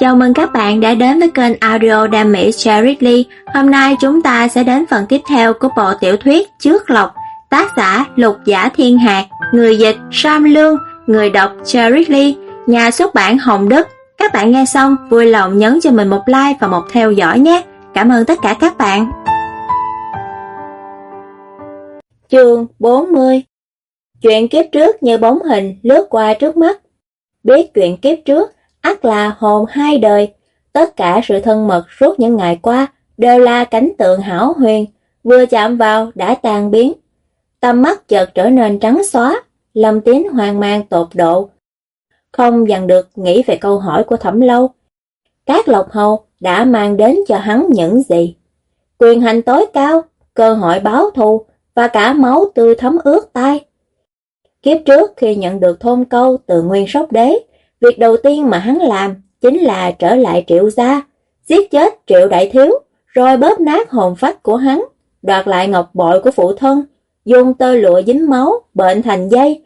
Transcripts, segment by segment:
Chào mừng các bạn đã đến với kênh audio Đam Mỹ Cherry Lee. Hôm nay chúng ta sẽ đến phần tiếp theo của bộ tiểu thuyết Trước Lộc, tác giả Lục Giả Thiên Hạc, người dịch Sam Lương, người đọc Cherry Lee, nhà xuất bản Hồng Đức. Các bạn nghe xong vui lòng nhấn cho mình một like và một theo dõi nhé. Cảm ơn tất cả các bạn. Chương 40 Chuyện kiếp trước như bóng hình lướt qua trước mắt. Biết chuyện kiếp trước ắt là hồn hai đời. Tất cả sự thân mật suốt những ngày qua đều là cảnh tượng hảo huyền, vừa chạm vào đã tan biến. Tâm mắt chợt trở nên trắng xóa, lâm tín hoang mang tột độ. Không dằn được nghĩ về câu hỏi của thẩm lâu. Các lộc hầu đã mang đến cho hắn những gì? Quyền hành tối cao, cơ hội báo thù và cả máu tươi thấm ướt tay. Kiếp trước khi nhận được thôn câu từ nguyên sóc đế, Việc đầu tiên mà hắn làm chính là trở lại triệu gia, giết chết triệu đại thiếu, rồi bóp nát hồn phách của hắn, đoạt lại ngọc bội của phụ thân, dùng tơ lụa dính máu, bệnh thành dây,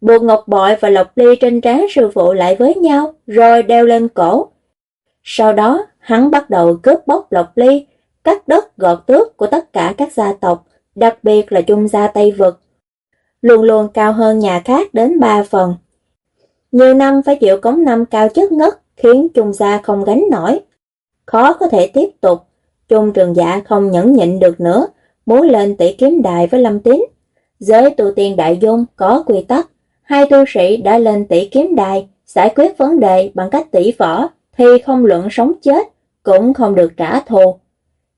buộc ngọc bội và lộc ly trên trán sư phụ lại với nhau, rồi đeo lên cổ. Sau đó, hắn bắt đầu cướp bóc lộc ly, cắt đất gọt tước của tất cả các gia tộc, đặc biệt là trung gia Tây Vực. Luôn luôn cao hơn nhà khác đến ba phần. Nhiều năm phải chịu cống năm cao chất ngất khiến Trung Gia không gánh nổi. Khó có thể tiếp tục, Trung Trường Dạ không nhẫn nhịn được nữa, muốn lên tỷ kiếm đài với Lâm Tín. Giới tu tiên đại dung có quy tắc, hai tu sĩ đã lên tỷ kiếm đài, giải quyết vấn đề bằng cách tỷ võ thì không luận sống chết, cũng không được trả thù.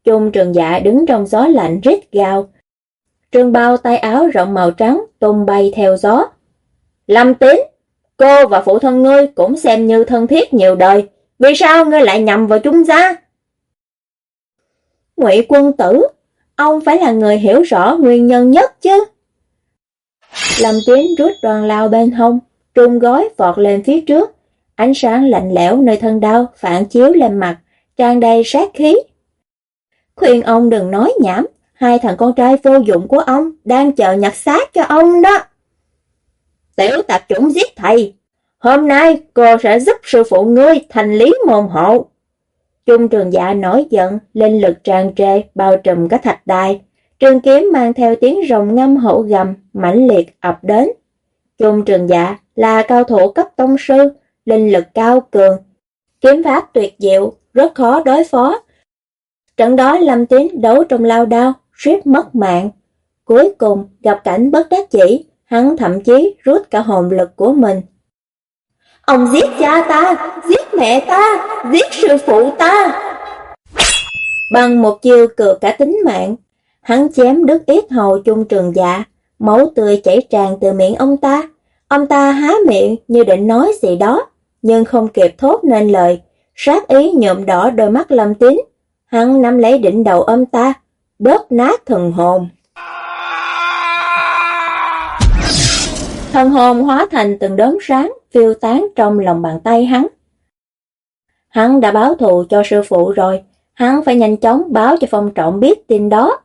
Trung Trường Dạ đứng trong gió lạnh rít gào. Trường bao tay áo rộng màu trắng tung bay theo gió. Lâm Tín! Cô và phụ thân ngươi cũng xem như thân thiết nhiều đời, vì sao ngươi lại nhầm vào chúng ta? Ngụy quân tử, ông phải là người hiểu rõ nguyên nhân nhất chứ. Lâm Tiến rút đoàn lao bên hông, trung gói vọt lên phía trước, ánh sáng lạnh lẽo nơi thân đau phản chiếu lên mặt, tràn đầy sát khí. Khuyên ông đừng nói nhảm, hai thằng con trai vô dụng của ông đang chờ nhặt xác cho ông đó. Tiểu tạp chủng giết thầy. Hôm nay cô sẽ giúp sư phụ ngươi thành lý môn hộ. Trung trường dạ nổi giận, linh lực tràn trề, bao trùm cả thạch đài. Trường kiếm mang theo tiếng rồng ngâm hổ gầm, mãnh liệt ập đến. Trung trường dạ là cao thủ cấp tông sư, linh lực cao cường. Kiếm pháp tuyệt diệu, rất khó đối phó. Trận đó Lâm Tín đấu trong lao đao, suýt mất mạng. Cuối cùng gặp cảnh bất đắc chỉ, Hắn thậm chí rút cả hồn lực của mình. Ông giết cha ta, giết mẹ ta, giết sư phụ ta. Bằng một chiêu cược cả tính mạng, hắn chém đứt ít hầu chung trường dạ, máu tươi chảy tràn từ miệng ông ta. Ông ta há miệng như định nói gì đó, nhưng không kịp thốt nên lời, sát ý nhuộm đỏ đôi mắt lâm tín. Hắn nắm lấy đỉnh đầu ông ta, bóp nát thần hồn. Thân hồn hóa thành từng đốm sáng, phiêu tán trong lòng bàn tay hắn. Hắn đã báo thù cho sư phụ rồi, hắn phải nhanh chóng báo cho phong trọng biết tin đó.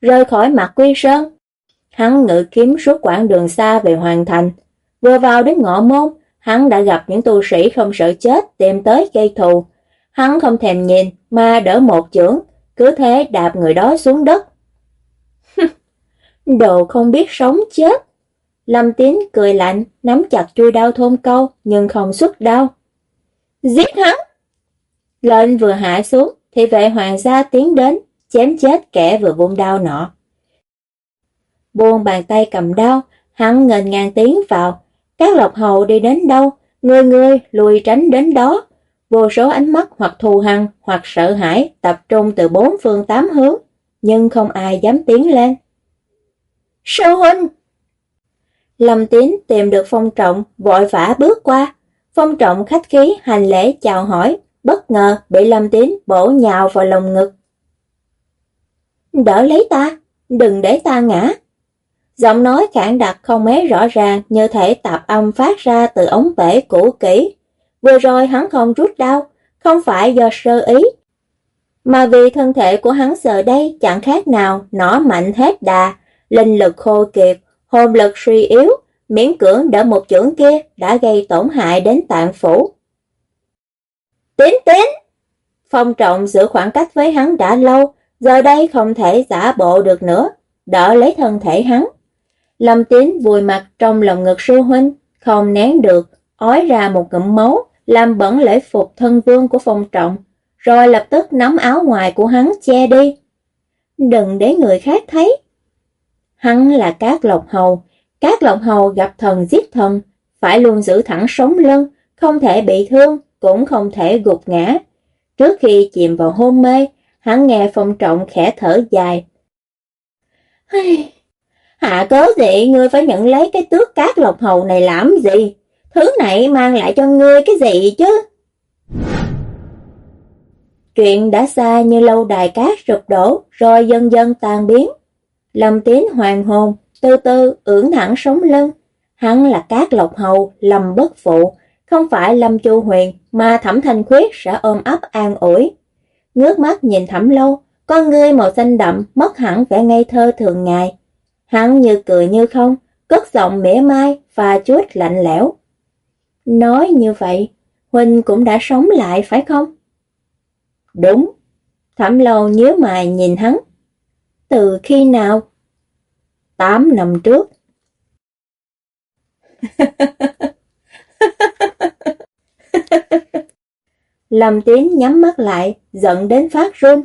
rơi khỏi mặt quy sơn, hắn ngự kiếm suốt quãng đường xa về hoàn thành. Vừa vào đến ngõ môn, hắn đã gặp những tu sĩ không sợ chết tìm tới gây thù. Hắn không thèm nhìn mà đỡ một chưởng, cứ thế đạp người đó xuống đất. Đồ không biết sống chết. Lâm Tín cười lạnh, nắm chặt chui đao thôn câu, nhưng không xuất đao. Giết hắn! Lệnh vừa hạ xuống, thì vệ hoàng gia tiến đến, chém chết kẻ vừa vung đao nọ. Buông bàn tay cầm đao, hắn ngền ngang tiến vào. Các lộc hầu đi đến đâu, người người lùi tránh đến đó. Vô số ánh mắt hoặc thù hằn hoặc sợ hãi tập trung từ bốn phương tám hướng, nhưng không ai dám tiến lên. Sư huynh! Lâm Tín tìm được Phong Trọng, vội vã bước qua. Phong Trọng khách khí hành lễ chào hỏi, bất ngờ bị Lâm Tín bổ nhào vào lồng ngực. Đỡ lấy ta, đừng để ta ngã. Giọng nói khản đặc không mấy rõ ràng như thể tạp âm phát ra từ ống bể cũ kỹ. Vừa rồi hắn không rút đau, không phải do sơ ý. Mà vì thân thể của hắn giờ đây chẳng khác nào nỏ mạnh hết đà, linh lực khô kiệt, hồn lực suy yếu, miễn cưỡng đỡ một chưởng kia đã gây tổn hại đến tạng phủ. Tín tín! Phong trọng giữ khoảng cách với hắn đã lâu, giờ đây không thể giả bộ được nữa, đỡ lấy thân thể hắn. Lâm tín vùi mặt trong lòng ngực sư huynh, không nén được, ói ra một ngụm máu, làm bẩn lễ phục thân vương của phong trọng, rồi lập tức nắm áo ngoài của hắn che đi. Đừng để người khác thấy. Hắn là Cát Lộc Hầu, Cát Lộc Hầu gặp thần giết thần, phải luôn giữ thẳng sống lưng, không thể bị thương, cũng không thể gục ngã. Trước khi chìm vào hôn mê, hắn nghe phong trọng khẽ thở dài. Hạ cớ gì ngươi phải nhận lấy cái tước Cát Lộc Hầu này làm gì? Thứ này mang lại cho ngươi cái gì chứ? Chuyện đã xa như lâu đài cát rụp đổ rồi dần dần tan biến. Lâm Tiến hoàng hồn, từ từ ưỡn thẳng sống lưng. Hắn là Cát Lộc Hầu, Lâm Bất Phụ, không phải Lâm Chu Huyền mà Thẩm Thanh Khuyết sẽ ôm ấp an ủi. Ngước mắt nhìn Thẩm Lâu, con ngươi màu xanh đậm mất hẳn vẻ ngây thơ thường ngày. Hắn như cười như không, cất giọng mỉa mai và chút lạnh lẽo. Nói như vậy, Huynh cũng đã sống lại phải không? Đúng. Thẩm lâu nhớ mày nhìn hắn. Từ khi nào? Tám năm trước. Lâm Tiến nhắm mắt lại, giận đến phát run.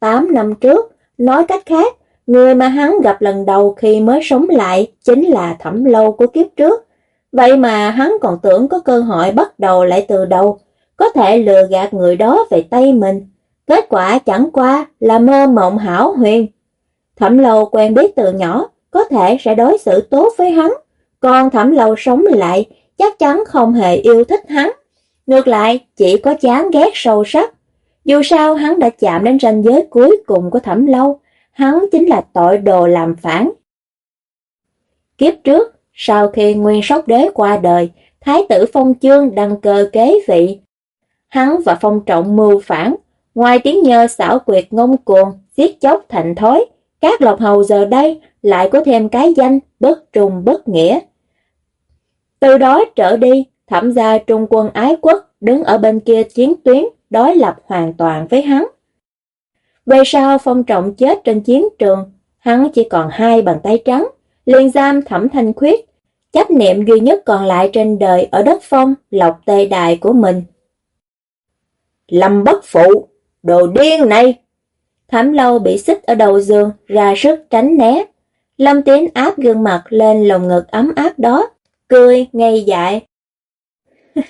Tám năm trước, nói cách khác, người mà hắn gặp lần đầu khi mới sống lại chính là thẩm lâu của kiếp trước. Vậy mà hắn còn tưởng có cơ hội bắt đầu lại từ đầu, có thể lừa gạt người đó về tay mình. Kết quả chẳng qua là mơ mộng hảo huyền. Thẩm lâu quen biết từ nhỏ, có thể sẽ đối xử tốt với hắn, còn thẩm lâu sống lại chắc chắn không hề yêu thích hắn. Ngược lại, chỉ có chán ghét sâu sắc. Dù sao hắn đã chạm đến ranh giới cuối cùng của thẩm lâu, hắn chính là tội đồ làm phản. Kiếp trước, sau khi Nguyên Sóc Đế qua đời, Thái tử Phong Chương đăng cơ kế vị. Hắn và Phong Trọng mưu phản, ngoài tiếng nhơ xảo quyệt ngông cuồng, giết chóc thành thói, các lộc hầu giờ đây lại có thêm cái danh bất trùng bất nghĩa. Từ đó trở đi, thẩm gia trung quân ái quốc đứng ở bên kia chiến tuyến, đối lập hoàn toàn với hắn. Về sau Phong Trọng chết trên chiến trường, hắn chỉ còn hai bàn tay trắng, liền giam thẩm thanh khuyết, chấp niệm duy nhất còn lại trên đời ở đất phong, lộc tê đài của mình. Lâm bất phụ, đồ điên này! Thẩm lâu bị xích ở đầu giường, ra sức tránh né. Lâm Tiến áp gương mặt lên lồng ngực ấm áp đó, cười ngây dại.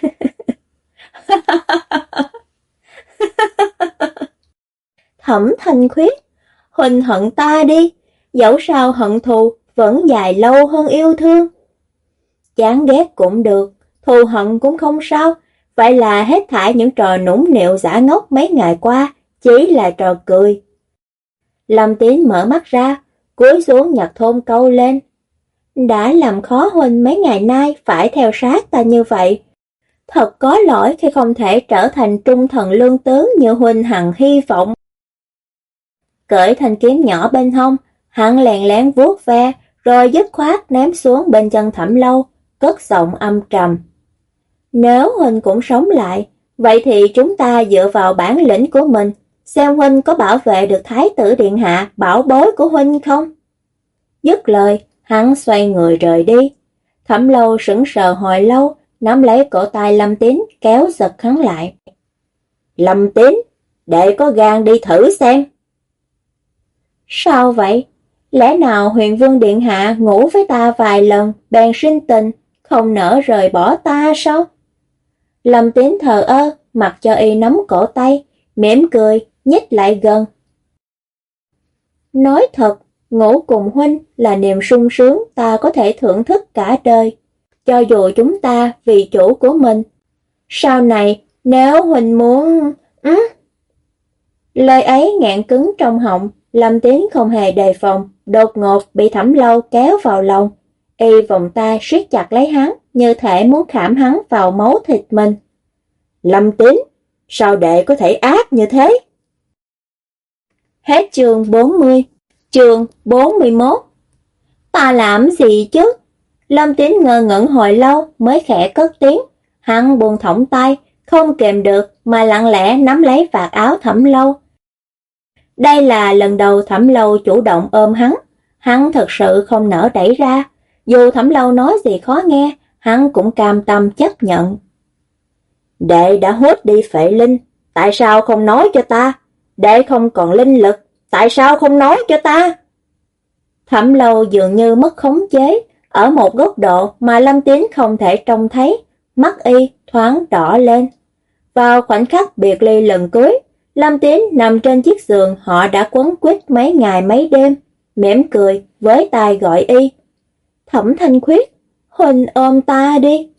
Thẩm thanh khuyết, Huỳnh hận ta đi, dẫu sao hận thù vẫn dài lâu hơn yêu thương. Chán ghét cũng được, thù hận cũng không sao, vậy là hết thải những trò nũng nịu giả ngốc mấy ngày qua, chỉ là trò cười. Lâm Tiến mở mắt ra, cúi xuống nhặt thôn câu lên. Đã làm khó Huynh mấy ngày nay phải theo sát ta như vậy. Thật có lỗi khi không thể trở thành trung thần lương tướng như Huynh hằng hy vọng. Cởi thanh kiếm nhỏ bên hông, hắn lèn lén vuốt ve, rồi dứt khoát ném xuống bên chân thẩm lâu, cất giọng âm trầm. Nếu Huynh cũng sống lại, vậy thì chúng ta dựa vào bản lĩnh của mình, xem Huynh có bảo vệ được Thái tử Điện Hạ bảo bối của Huynh không? Dứt lời, hắn xoay người rời đi. Thẩm lâu sững sờ hồi lâu, nắm lấy cổ tay Lâm Tín kéo giật hắn lại. Lâm Tín, để có gan đi thử xem. Sao vậy? Lẽ nào huyền vương điện hạ ngủ với ta vài lần, bèn sinh tình, không nỡ rời bỏ ta sao? Lâm tín thờ ơ, mặc cho y nắm cổ tay, mỉm cười, nhích lại gần. Nói thật, ngủ cùng huynh là niềm sung sướng ta có thể thưởng thức cả đời, cho dù chúng ta vì chủ của mình. Sau này, nếu huynh muốn... Ừ? Lời ấy ngạn cứng trong họng, Lâm Tiến không hề đề phòng, đột ngột bị thẩm lâu kéo vào lòng. Y vòng tay siết chặt lấy hắn, như thể muốn khảm hắn vào máu thịt mình. Lâm Tín, sao đệ có thể ác như thế? Hết chương 40, chương 41. Ta làm gì chứ? Lâm Tín ngơ ngẩn hồi lâu mới khẽ cất tiếng. Hắn buồn thõng tay, không kèm được mà lặng lẽ nắm lấy vạt áo thẩm lâu. Đây là lần đầu thẩm lâu chủ động ôm hắn, hắn thật sự không nỡ đẩy ra, dù thẩm lâu nói gì khó nghe, hắn cũng cam tâm chấp nhận. Đệ đã hút đi phệ linh, tại sao không nói cho ta? Đệ không còn linh lực, tại sao không nói cho ta? Thẩm lâu dường như mất khống chế, ở một góc độ mà Lâm Tín không thể trông thấy, mắt y thoáng đỏ lên. Vào khoảnh khắc biệt ly lần cuối, Lâm Tín nằm trên chiếc giường họ đã quấn quýt mấy ngày mấy đêm, mỉm cười với tay gọi y. Thẩm Thanh Khuyết, Huỳnh ôm ta đi.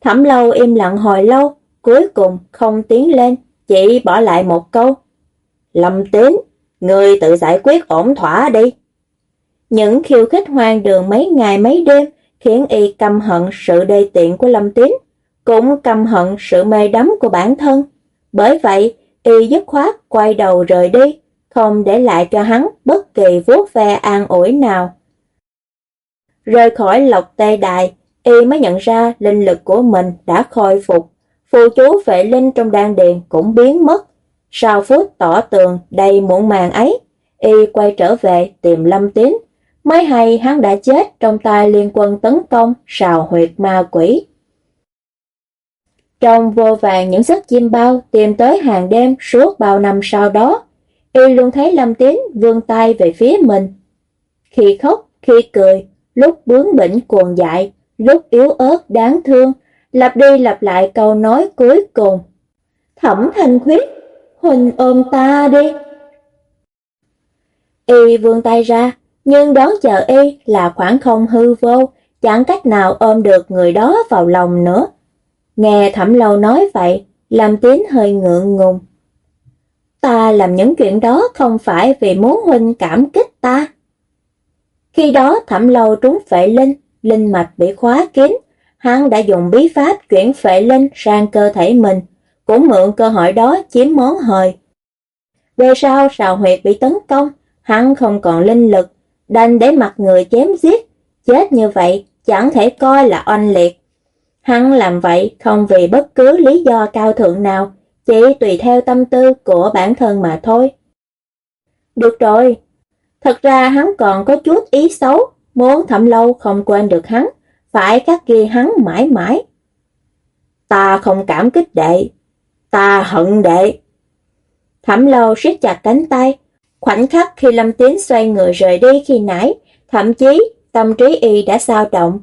Thẩm lâu im lặng hồi lâu, cuối cùng không tiến lên, chỉ bỏ lại một câu. Lâm Tín, người tự giải quyết ổn thỏa đi. Những khiêu khích hoang đường mấy ngày mấy đêm khiến y căm hận sự đê tiện của Lâm Tín, cũng căm hận sự mê đắm của bản thân. Bởi vậy, y dứt khoát quay đầu rời đi, không để lại cho hắn bất kỳ vuốt ve an ủi nào. Rời khỏi lộc tê đại, y mới nhận ra linh lực của mình đã khôi phục. Phù chú vệ linh trong đan điền cũng biến mất. Sau phút tỏ tường đầy muộn màng ấy, y quay trở về tìm Lâm Tín. Mới hay hắn đã chết trong tay liên quân tấn công sào huyệt ma quỷ. Trong vô vàng những giấc chim bao tìm tới hàng đêm suốt bao năm sau đó, y luôn thấy Lâm Tín vươn tay về phía mình. Khi khóc, khi cười, lúc bướng bỉnh cuồng dại, lúc yếu ớt đáng thương, lặp đi lặp lại câu nói cuối cùng. Thẩm thanh khuyết, Huỳnh ôm ta đi. Y vươn tay ra, nhưng đón chờ y là khoảng không hư vô, chẳng cách nào ôm được người đó vào lòng nữa. Nghe thẩm lâu nói vậy, làm tín hơi ngượng ngùng. Ta làm những chuyện đó không phải vì muốn huynh cảm kích ta. Khi đó thẩm lâu trúng phệ linh, linh mạch bị khóa kín, hắn đã dùng bí pháp chuyển phệ linh sang cơ thể mình, cũng mượn cơ hội đó chiếm món hời. Về sau sào huyệt bị tấn công, hắn không còn linh lực, đành để mặt người chém giết, chết như vậy chẳng thể coi là oanh liệt. Hắn làm vậy không vì bất cứ lý do cao thượng nào, chỉ tùy theo tâm tư của bản thân mà thôi. Được rồi, thật ra hắn còn có chút ý xấu, muốn thẩm lâu không quên được hắn, phải khắc ghi hắn mãi mãi. Ta không cảm kích đệ, ta hận đệ. Thẩm lâu siết chặt cánh tay, khoảnh khắc khi Lâm Tiến xoay người rời đi khi nãy, thậm chí tâm trí y đã sao động.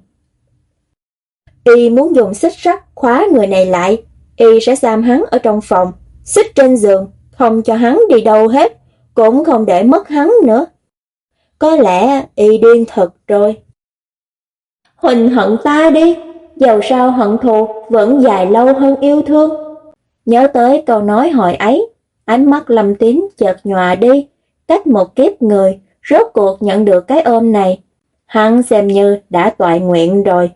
Y muốn dùng xích sắt khóa người này lại, y sẽ giam hắn ở trong phòng, xích trên giường, không cho hắn đi đâu hết, cũng không để mất hắn nữa. Có lẽ y điên thật rồi. Huỳnh hận ta đi, dầu sao hận thù vẫn dài lâu hơn yêu thương. Nhớ tới câu nói hồi ấy, ánh mắt lâm tín chợt nhòa đi, cách một kiếp người, rốt cuộc nhận được cái ôm này. Hắn xem như đã toại nguyện rồi.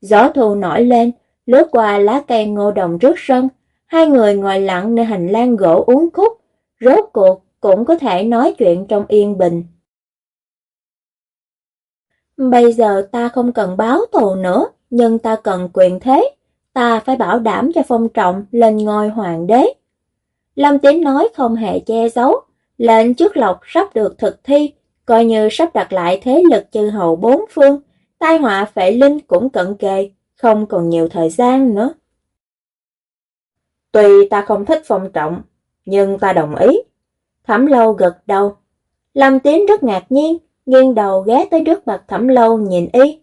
Gió thu nổi lên, lướt qua lá cây ngô đồng trước sân, hai người ngồi lặng nơi hành lang gỗ uống khúc, rốt cuộc cũng có thể nói chuyện trong yên bình. Bây giờ ta không cần báo thù nữa, nhưng ta cần quyền thế, ta phải bảo đảm cho phong trọng lên ngôi hoàng đế. Lâm Tín nói không hề che giấu, lệnh trước lộc sắp được thực thi, coi như sắp đặt lại thế lực chư hầu bốn phương, tai họa phệ linh cũng cận kề, không còn nhiều thời gian nữa. Tuy ta không thích phong trọng, nhưng ta đồng ý. Thẩm lâu gật đầu. Lâm Tiến rất ngạc nhiên, nghiêng đầu ghé tới trước mặt thẩm lâu nhìn y.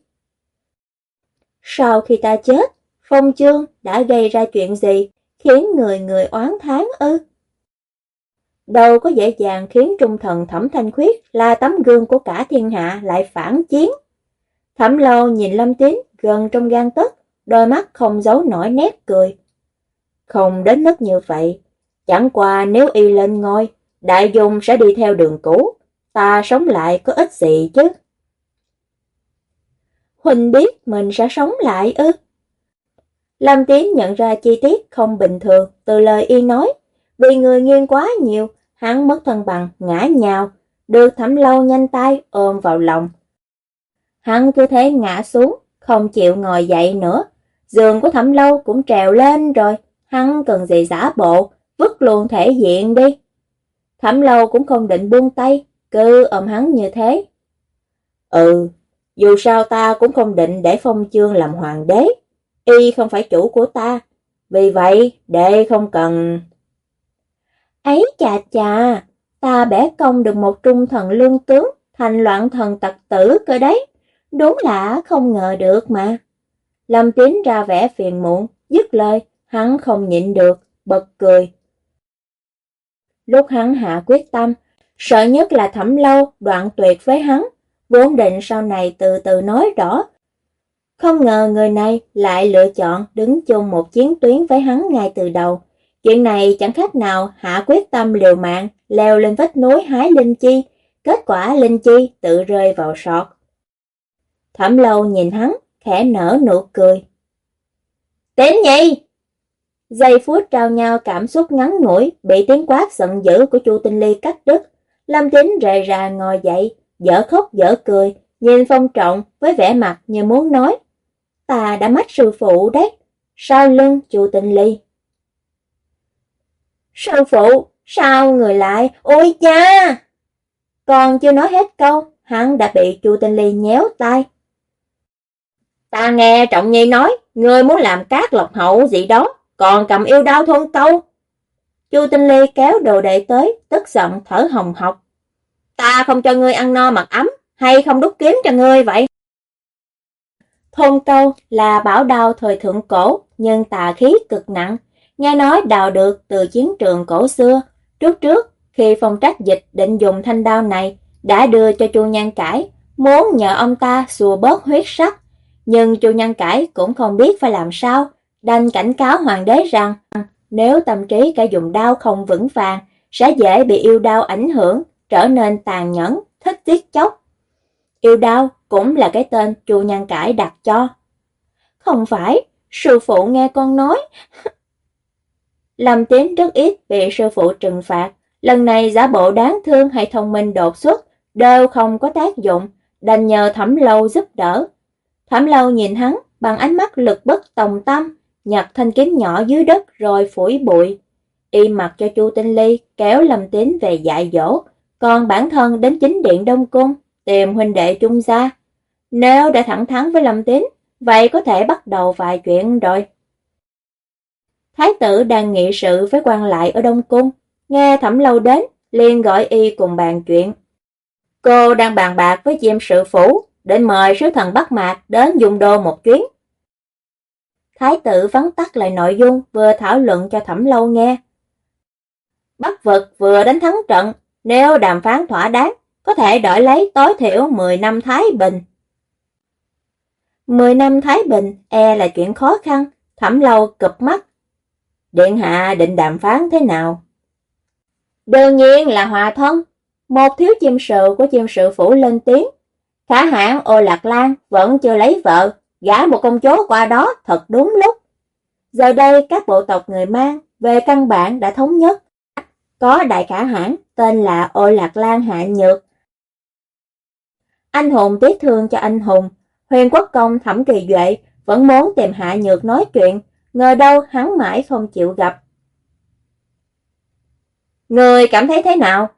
Sau khi ta chết, phong chương đã gây ra chuyện gì khiến người người oán tháng ư? Đâu có dễ dàng khiến trung thần thẩm thanh khuyết là tấm gương của cả thiên hạ lại phản chiến. Thẩm lâu nhìn Lâm Tín gần trong gan tất, đôi mắt không giấu nổi nét cười. Không đến mức như vậy, chẳng qua nếu y lên ngôi, đại dung sẽ đi theo đường cũ, ta sống lại có ích gì chứ. Huỳnh biết mình sẽ sống lại ư. Lâm Tiến nhận ra chi tiết không bình thường từ lời y nói, vì người nghiêng quá nhiều, hắn mất thân bằng, ngã nhào, được thẩm lâu nhanh tay ôm vào lòng, Hắn cứ thế ngã xuống, không chịu ngồi dậy nữa. giường của thẩm lâu cũng trèo lên rồi, hắn cần gì giả bộ, vứt luôn thể diện đi. Thẩm lâu cũng không định buông tay, cứ ôm hắn như thế. Ừ, dù sao ta cũng không định để phong chương làm hoàng đế, y không phải chủ của ta, vì vậy đệ không cần... Ấy chà chà, ta bẻ công được một trung thần lương tướng thành loạn thần tặc tử cơ đấy, đúng là không ngờ được mà. Lâm Tín ra vẻ phiền muộn, dứt lời, hắn không nhịn được, bật cười. Lúc hắn hạ quyết tâm, sợ nhất là thẩm lâu đoạn tuyệt với hắn, vốn định sau này từ từ nói rõ. Không ngờ người này lại lựa chọn đứng chung một chiến tuyến với hắn ngay từ đầu. Chuyện này chẳng khác nào hạ quyết tâm liều mạng, leo lên vách núi hái linh chi, kết quả linh chi tự rơi vào sọt. Thẩm lâu nhìn hắn, khẽ nở nụ cười. Tín nhi! Giây phút trao nhau cảm xúc ngắn ngủi, bị tiếng quát giận dữ của chu Tinh Ly cắt đứt. Lâm Tín rề rà ngồi dậy, dở khóc dở cười, nhìn phong trọng với vẻ mặt như muốn nói. Ta đã mất sư phụ đấy, sau lưng chu Tinh Ly. Sư phụ, sao người lại, ôi cha! Còn chưa nói hết câu, hắn đã bị chu Tinh Ly nhéo tay. Ta nghe Trọng Nhi nói, ngươi muốn làm cát lọc hậu gì đó, còn cầm yêu đao thôn câu. Chu Tinh Ly kéo đồ đệ tới, tức giận thở hồng hộc. Ta không cho ngươi ăn no mặc ấm, hay không đút kiếm cho ngươi vậy? Thôn câu là bảo đao thời thượng cổ, nhưng tà khí cực nặng. Nghe nói đào được từ chiến trường cổ xưa. Trước trước, khi phong trách dịch định dùng thanh đao này, đã đưa cho chu nhan cải, muốn nhờ ông ta xùa bớt huyết sắc. Nhưng chu nhan cải cũng không biết phải làm sao, đành cảnh cáo hoàng đế rằng nếu tâm trí cả dùng đao không vững vàng, sẽ dễ bị yêu đao ảnh hưởng, trở nên tàn nhẫn, thích tiết chốc. Yêu đao cũng là cái tên chu nhan cải đặt cho. Không phải, sư phụ nghe con nói. Lâm Tín rất ít bị sư phụ trừng phạt, lần này giả bộ đáng thương hay thông minh đột xuất đều không có tác dụng, đành nhờ thẩm lâu giúp đỡ. Thẩm lâu nhìn hắn bằng ánh mắt lực bất tòng tâm, nhặt thanh kiếm nhỏ dưới đất rồi phủi bụi. Y mặc cho Chu Tinh Ly kéo Lâm Tín về dạy dỗ, còn bản thân đến chính điện Đông Cung tìm huynh đệ chung gia. Nếu đã thẳng thắn với Lâm Tín, vậy có thể bắt đầu vài chuyện rồi. Thái tử đang nghị sự với quan lại ở Đông Cung, nghe thẩm lâu đến, liền gọi y cùng bàn chuyện. Cô đang bàn bạc với chiêm sự phủ, định mời sứ thần Bắc Mạc đến dùng đô một chuyến. Thái tử vắn tắt lại nội dung vừa thảo luận cho thẩm lâu nghe. Bắc vực vừa đánh thắng trận, nếu đàm phán thỏa đáng, có thể đổi lấy tối thiểu 10 năm Thái Bình. 10 năm Thái Bình e là chuyện khó khăn, thẩm lâu cụp mắt. Điện hạ định đàm phán thế nào? Đương nhiên là hòa thân. Một thiếu chim sự của chim sự phủ lên tiếng. Khả hãng ô lạc lan vẫn chưa lấy vợ, gả một công chúa qua đó thật đúng lúc. Giờ đây các bộ tộc người mang về căn bản đã thống nhất. Có đại khả hãng tên là ô lạc lan hạ nhược. Anh hùng tiếc thương cho anh hùng, huyền quốc công thẩm kỳ duệ vẫn muốn tìm hạ nhược nói chuyện, ngờ đâu hắn mãi không chịu gặp. Người cảm thấy thế nào?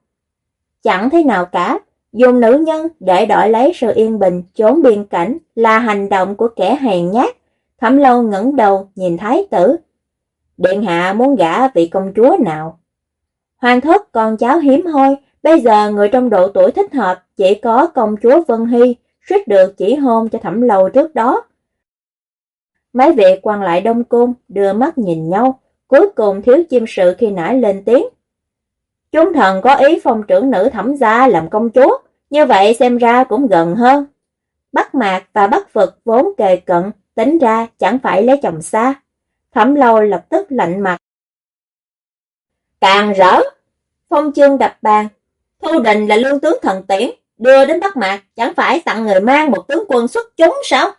Chẳng thế nào cả, dùng nữ nhân để đổi lấy sự yên bình trốn biên cảnh là hành động của kẻ hèn nhát. Thẩm lâu ngẩng đầu nhìn thái tử. Điện hạ muốn gả vị công chúa nào? Hoàng thất con cháu hiếm hoi, bây giờ người trong độ tuổi thích hợp chỉ có công chúa Vân Hy, suýt được chỉ hôn cho thẩm lâu trước đó. Mấy vị quan lại đông cung đưa mắt nhìn nhau, cuối cùng thiếu chim sự khi nãy lên tiếng. Chúng thần có ý phong trưởng nữ thẩm gia làm công chúa, như vậy xem ra cũng gần hơn. Bắc Mạc và Bắc Vực vốn kề cận, tính ra chẳng phải lấy chồng xa. Thẩm lâu lập tức lạnh mặt. Càng rỡ! Phong chương đập bàn. Thu đình là lương tướng thần tiễn, đưa đến Bắc Mạc, chẳng phải tặng người mang một tướng quân xuất chúng sao?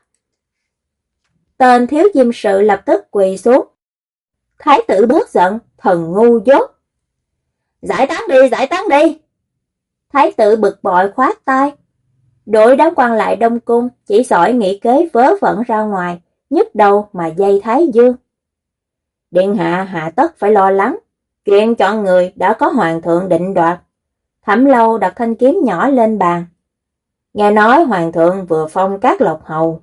Tên thiếu diêm sự lập tức quỳ xuống. Thái tử bước giận, thần ngu dốt. Giải tán đi, giải tán đi! Thái tử bực bội khoát tay. Đội đám quan lại đông cung chỉ giỏi nghĩ kế vớ vẩn ra ngoài, nhức đầu mà dây thái dương. Điện hạ hạ tất phải lo lắng, chuyện chọn người đã có hoàng thượng định đoạt. Thẩm lâu đặt thanh kiếm nhỏ lên bàn. Nghe nói hoàng thượng vừa phong các lộc hầu.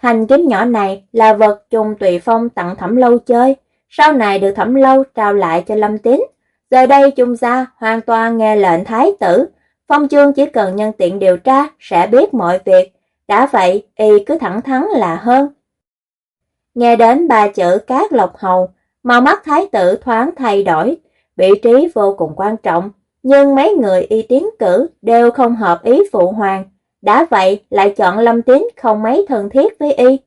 Thanh kiếm nhỏ này là vật trùng tùy phong tặng thẩm lâu chơi, sau này được thẩm lâu trao lại cho lâm tín. Giờ đây chung gia hoàn toàn nghe lệnh thái tử, phong chương chỉ cần nhân tiện điều tra sẽ biết mọi việc, đã vậy y cứ thẳng thắn là hơn. Nghe đến ba chữ cát lộc hầu, màu mắt thái tử thoáng thay đổi, vị trí vô cùng quan trọng, nhưng mấy người y tiến cử đều không hợp ý phụ hoàng, đã vậy lại chọn Lâm Tín không mấy thân thiết với y.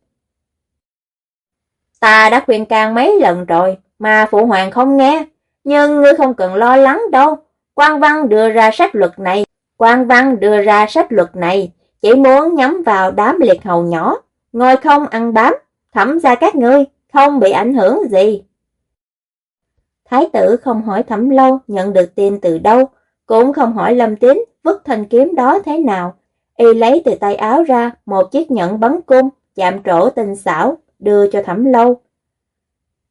Ta đã khuyên can mấy lần rồi, mà phụ hoàng không nghe, nhưng ngươi không cần lo lắng đâu. Quan văn đưa ra sách luật này, quan văn đưa ra sách luật này, chỉ muốn nhắm vào đám liệt hầu nhỏ, ngồi không ăn bám, thẩm ra các ngươi, không bị ảnh hưởng gì. Thái tử không hỏi thẩm lâu nhận được tin từ đâu, cũng không hỏi lâm tín vứt thanh kiếm đó thế nào. Y lấy từ tay áo ra một chiếc nhẫn bắn cung, chạm trổ tinh xảo, đưa cho thẩm lâu.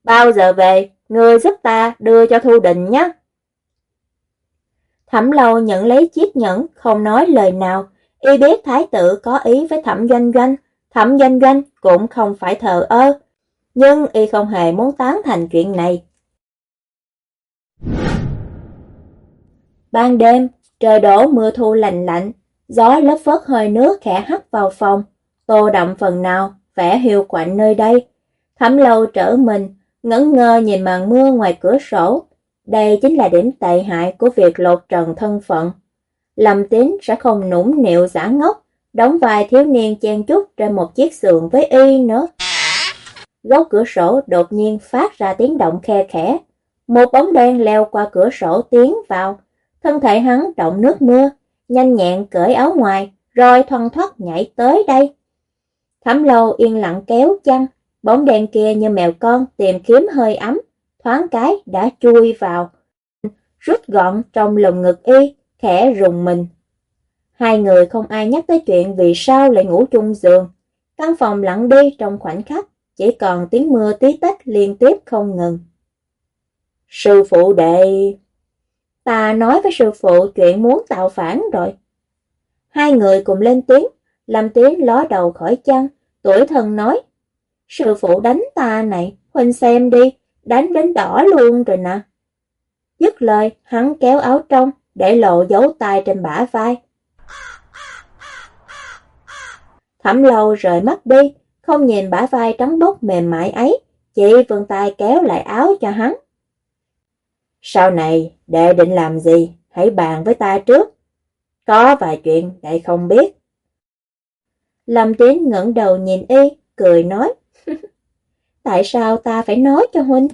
Bao giờ về, người giúp ta đưa cho Thu Định nhé. Thẩm lâu nhận lấy chiếc nhẫn, không nói lời nào. Y biết thái tử có ý với thẩm doanh doanh, thẩm doanh doanh cũng không phải thờ ơ. Nhưng y không hề muốn tán thành chuyện này. Ban đêm, trời đổ mưa thu lạnh lạnh, gió lấp phớt hơi nước khẽ hắt vào phòng, tô đậm phần nào, vẻ hiệu quạnh nơi đây. Thẩm lâu trở mình, ngẩn ngơ nhìn màn mưa ngoài cửa sổ. Đây chính là điểm tệ hại của việc lột trần thân phận. Lâm tín sẽ không nũng nịu giả ngốc, đóng vai thiếu niên chen chúc trên một chiếc giường với y nữa. Góc cửa sổ đột nhiên phát ra tiếng động khe khẽ. Một bóng đen leo qua cửa sổ tiến vào. Thân thể hắn động nước mưa, nhanh nhẹn cởi áo ngoài, rồi thoăn thoắt nhảy tới đây. Thẩm lâu yên lặng kéo chăn, Bóng đen kia như mèo con tìm kiếm hơi ấm, thoáng cái đã chui vào, rút gọn trong lồng ngực y, khẽ rùng mình. Hai người không ai nhắc tới chuyện vì sao lại ngủ chung giường. Căn phòng lặng đi trong khoảnh khắc, chỉ còn tiếng mưa tí tách liên tiếp không ngừng. Sư phụ đệ... Ta nói với sư phụ chuyện muốn tạo phản rồi. Hai người cùng lên tiếng, làm tiếng ló đầu khỏi chăn, tuổi thân nói. Sư phụ đánh ta này, Huynh xem đi, đánh đến đỏ luôn rồi nè. Dứt lời, hắn kéo áo trong, để lộ dấu tay trên bả vai. Thẩm lâu rời mắt đi, không nhìn bả vai trắng bốc mềm mại ấy, chị vươn tay kéo lại áo cho hắn. Sau này, đệ định làm gì, hãy bàn với ta trước. Có vài chuyện đệ không biết. Lâm Tiến ngẩng đầu nhìn y, cười nói. Tại sao ta phải nói cho huynh?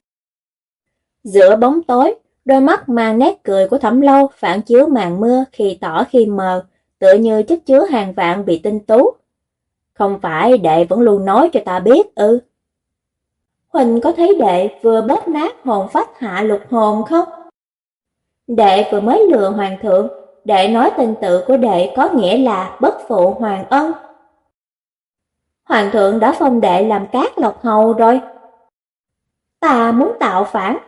Giữa bóng tối, đôi mắt mang nét cười của thẩm lâu phản chiếu màn mưa khi tỏ khi mờ, tựa như chất chứa hàng vạn vị tinh tú. Không phải đệ vẫn luôn nói cho ta biết ư? Huỳnh có thấy đệ vừa bóp nát hồn phách hạ lục hồn không? Đệ vừa mới lừa hoàng thượng, đệ nói tên tự của đệ có nghĩa là bất phụ hoàng ân. Hoàng thượng đã phong đệ làm cát lộc hầu rồi. Ta muốn tạo phản.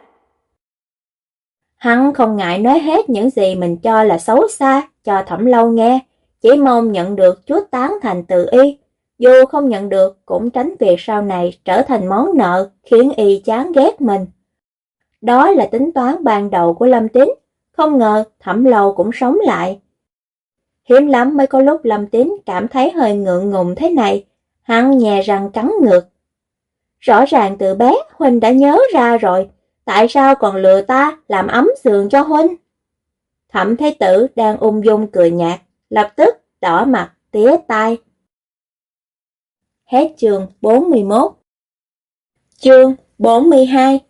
Hắn không ngại nói hết những gì mình cho là xấu xa cho thẩm lâu nghe, chỉ mong nhận được chút tán thành từ y. Dù không nhận được cũng tránh việc sau này trở thành món nợ khiến y chán ghét mình. Đó là tính toán ban đầu của Lâm Tín, không ngờ thẩm lầu cũng sống lại. Hiếm lắm mới có lúc Lâm Tín cảm thấy hơi ngượng ngùng thế này, Hắn nhè răng cắn ngược. Rõ ràng từ bé Huynh đã nhớ ra rồi, tại sao còn lừa ta làm ấm giường cho Huynh? Thẩm Thế Tử đang ung dung cười nhạt, lập tức đỏ mặt, tía tai. Hết chương 41 Chương 42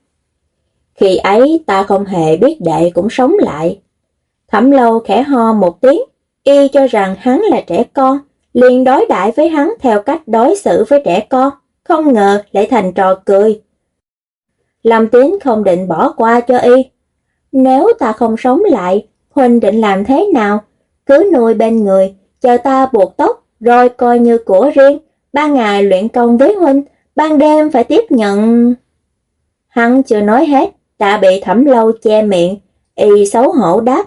Khi ấy ta không hề biết đệ cũng sống lại. Thẩm lâu khẽ ho một tiếng, y cho rằng hắn là trẻ con, liền đối đãi với hắn theo cách đối xử với trẻ con, không ngờ lại thành trò cười. Lâm Tiến không định bỏ qua cho y. Nếu ta không sống lại, Huynh định làm thế nào? Cứ nuôi bên người, chờ ta buộc tóc, rồi coi như của riêng. Ba ngày luyện công với Huynh, ban đêm phải tiếp nhận... Hắn chưa nói hết, đã bị thẩm lâu che miệng, y xấu hổ đáp.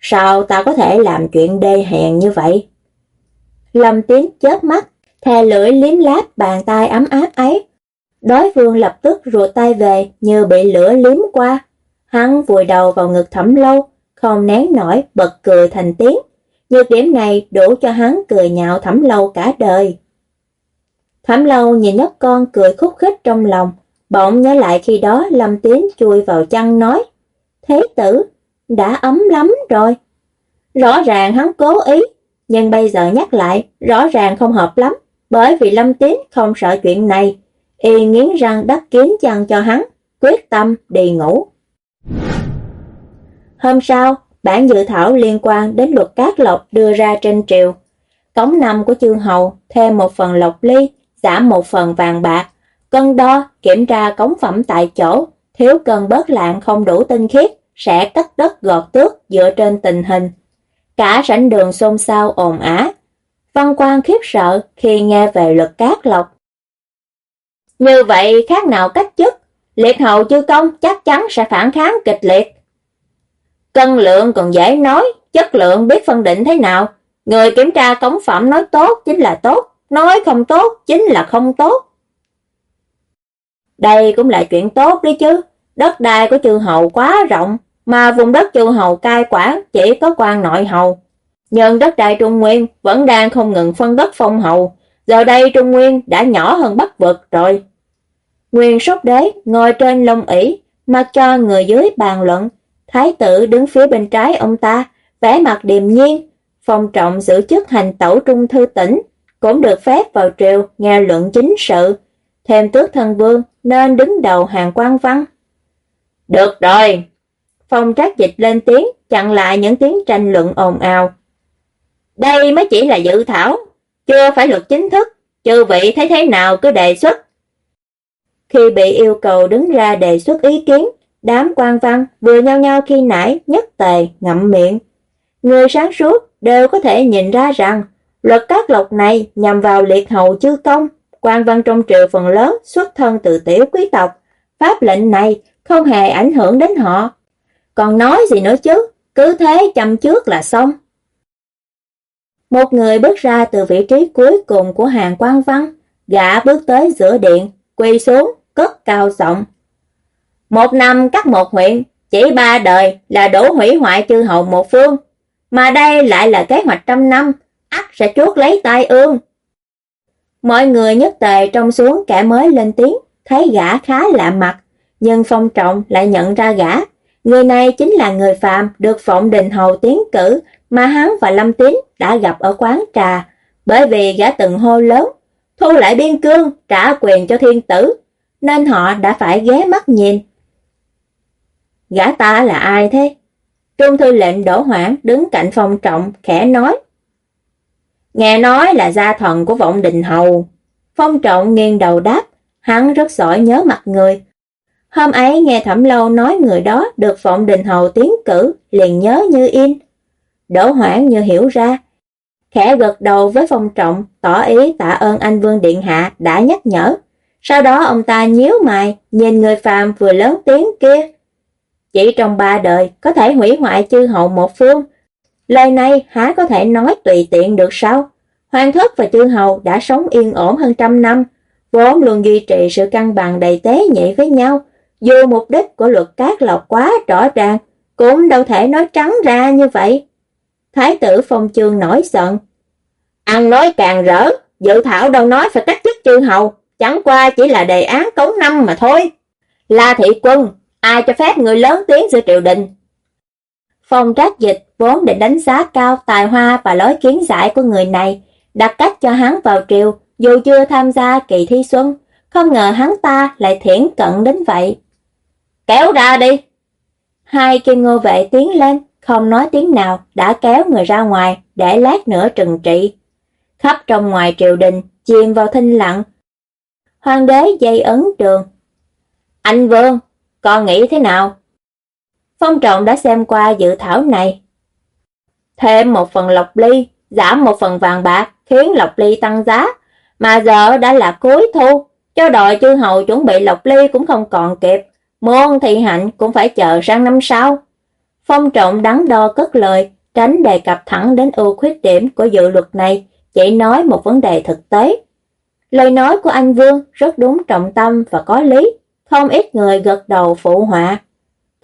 Sao ta có thể làm chuyện đê hèn như vậy? Lâm Tiến chớp mắt, thè lưỡi liếm láp bàn tay ấm áp ấy. Đối phương lập tức ruột tay về như bị lửa liếm qua. Hắn vùi đầu vào ngực thẩm lâu, không nén nổi bật cười thành tiếng. Nhược điểm này đủ cho hắn cười nhạo thẩm lâu cả đời thám lâu nhìn nhóc con cười khúc khích trong lòng, bỗng nhớ lại khi đó Lâm Tiến chui vào chăn nói, Thế tử, đã ấm lắm rồi. Rõ ràng hắn cố ý, nhưng bây giờ nhắc lại, rõ ràng không hợp lắm, bởi vì Lâm Tiến không sợ chuyện này. Y nghiến răng đắp kiến chăn cho hắn, quyết tâm đi ngủ. Hôm sau, bản dự thảo liên quan đến luật cát lộc đưa ra trên triều. Cống năm của chương hầu thêm một phần lộc ly, giảm một phần vàng bạc. Cân đo, kiểm tra cống phẩm tại chỗ, thiếu cân bớt lạng không đủ tinh khiết, sẽ cắt đất gọt tước dựa trên tình hình. Cả rảnh đường xôn xao ồn ả. Văn quan khiếp sợ khi nghe về luật cát lộc. Như vậy khác nào cách chức, liệt hậu chư công chắc chắn sẽ phản kháng kịch liệt. Cân lượng còn dễ nói, chất lượng biết phân định thế nào. Người kiểm tra cống phẩm nói tốt chính là tốt, nói không tốt chính là không tốt. Đây cũng là chuyện tốt đấy chứ, đất đai của chư hầu quá rộng, mà vùng đất chư hầu cai quản chỉ có quan nội hầu. Nhưng đất đai Trung Nguyên vẫn đang không ngừng phân đất phong hầu, giờ đây Trung Nguyên đã nhỏ hơn Bắc vực rồi. Nguyên sốt đế ngồi trên lông ỷ, mặc cho người dưới bàn luận, Thái tử đứng phía bên trái ông ta, vẻ mặt điềm nhiên, phong trọng giữ chức hành tẩu trung thư tỉnh, cũng được phép vào triều nghe luận chính sự, thêm tước thân vương nên đứng đầu hàng quan văn. Được rồi! Phong trác dịch lên tiếng, chặn lại những tiếng tranh luận ồn ào. Đây mới chỉ là dự thảo, chưa phải luật chính thức, chư vị thấy thế nào cứ đề xuất. Khi bị yêu cầu đứng ra đề xuất ý kiến, Đám quan văn vừa nhau nhau khi nãy nhất tề ngậm miệng. Người sáng suốt đều có thể nhìn ra rằng luật các lộc này nhằm vào liệt hậu chư công, quan văn trong triều phần lớn xuất thân từ tiểu quý tộc. Pháp lệnh này không hề ảnh hưởng đến họ. Còn nói gì nữa chứ, cứ thế chăm trước là xong. Một người bước ra từ vị trí cuối cùng của hàng quan văn, gã bước tới giữa điện, quỳ xuống, cất cao giọng. Một năm cắt một huyện, chỉ ba đời là đủ hủy hoại chư hậu một phương. Mà đây lại là kế hoạch trăm năm, ắt sẽ chuốt lấy tai ương. Mọi người nhất tề trong xuống kẻ mới lên tiếng, thấy gã khá lạ mặt, nhưng phong trọng lại nhận ra gã. Người này chính là người phạm được Phộng Đình Hầu tiến cử mà hắn và Lâm Tín đã gặp ở quán trà, bởi vì gã từng hô lớn, thu lại biên cương, trả quyền cho thiên tử, nên họ đã phải ghé mắt nhìn, Gã ta là ai thế? Trung thư lệnh đổ hoảng đứng cạnh phong trọng, khẽ nói. Nghe nói là gia thần của vọng đình hầu. Phong trọng nghiêng đầu đáp, hắn rất giỏi nhớ mặt người. Hôm ấy nghe thẩm lâu nói người đó được vọng đình hầu tiến cử, liền nhớ như in. Đỗ hoảng như hiểu ra, khẽ gật đầu với phong trọng, tỏ ý tạ ơn anh Vương Điện Hạ đã nhắc nhở. Sau đó ông ta nhíu mày, nhìn người phàm vừa lớn tiếng kia, chỉ trong ba đời có thể hủy hoại chư hậu một phương. Lời này há có thể nói tùy tiện được sao? Hoàng thất và chư hầu đã sống yên ổn hơn trăm năm, vốn luôn duy trì sự cân bằng đầy tế nhị với nhau. Dù mục đích của luật cát lọc quá rõ ràng, cũng đâu thể nói trắng ra như vậy. Thái tử phong chương nổi giận. Ăn nói càng rỡ, dự thảo đâu nói phải cách chức chư hầu, chẳng qua chỉ là đề án cống năm mà thôi. La thị quân, Ai cho phép người lớn tiếng giữa triều đình? Phong trác dịch vốn định đánh giá cao tài hoa và lối kiến giải của người này, đặt cách cho hắn vào triều dù chưa tham gia kỳ thi xuân, không ngờ hắn ta lại thiển cận đến vậy. Kéo ra đi! Hai kim ngô vệ tiến lên, không nói tiếng nào, đã kéo người ra ngoài để lát nữa trừng trị. Khắp trong ngoài triều đình, chìm vào thinh lặng. Hoàng đế dây ấn trường. Anh Vương, con nghĩ thế nào? Phong trọng đã xem qua dự thảo này. Thêm một phần lọc ly, giảm một phần vàng bạc, khiến lọc ly tăng giá, mà giờ đã là cuối thu, cho đội chư hầu chuẩn bị lọc ly cũng không còn kịp, môn thị hạnh cũng phải chờ sang năm sau. Phong trọng đắn đo cất lời, tránh đề cập thẳng đến ưu khuyết điểm của dự luật này, chỉ nói một vấn đề thực tế. Lời nói của anh Vương rất đúng trọng tâm và có lý, không ít người gật đầu phụ họa.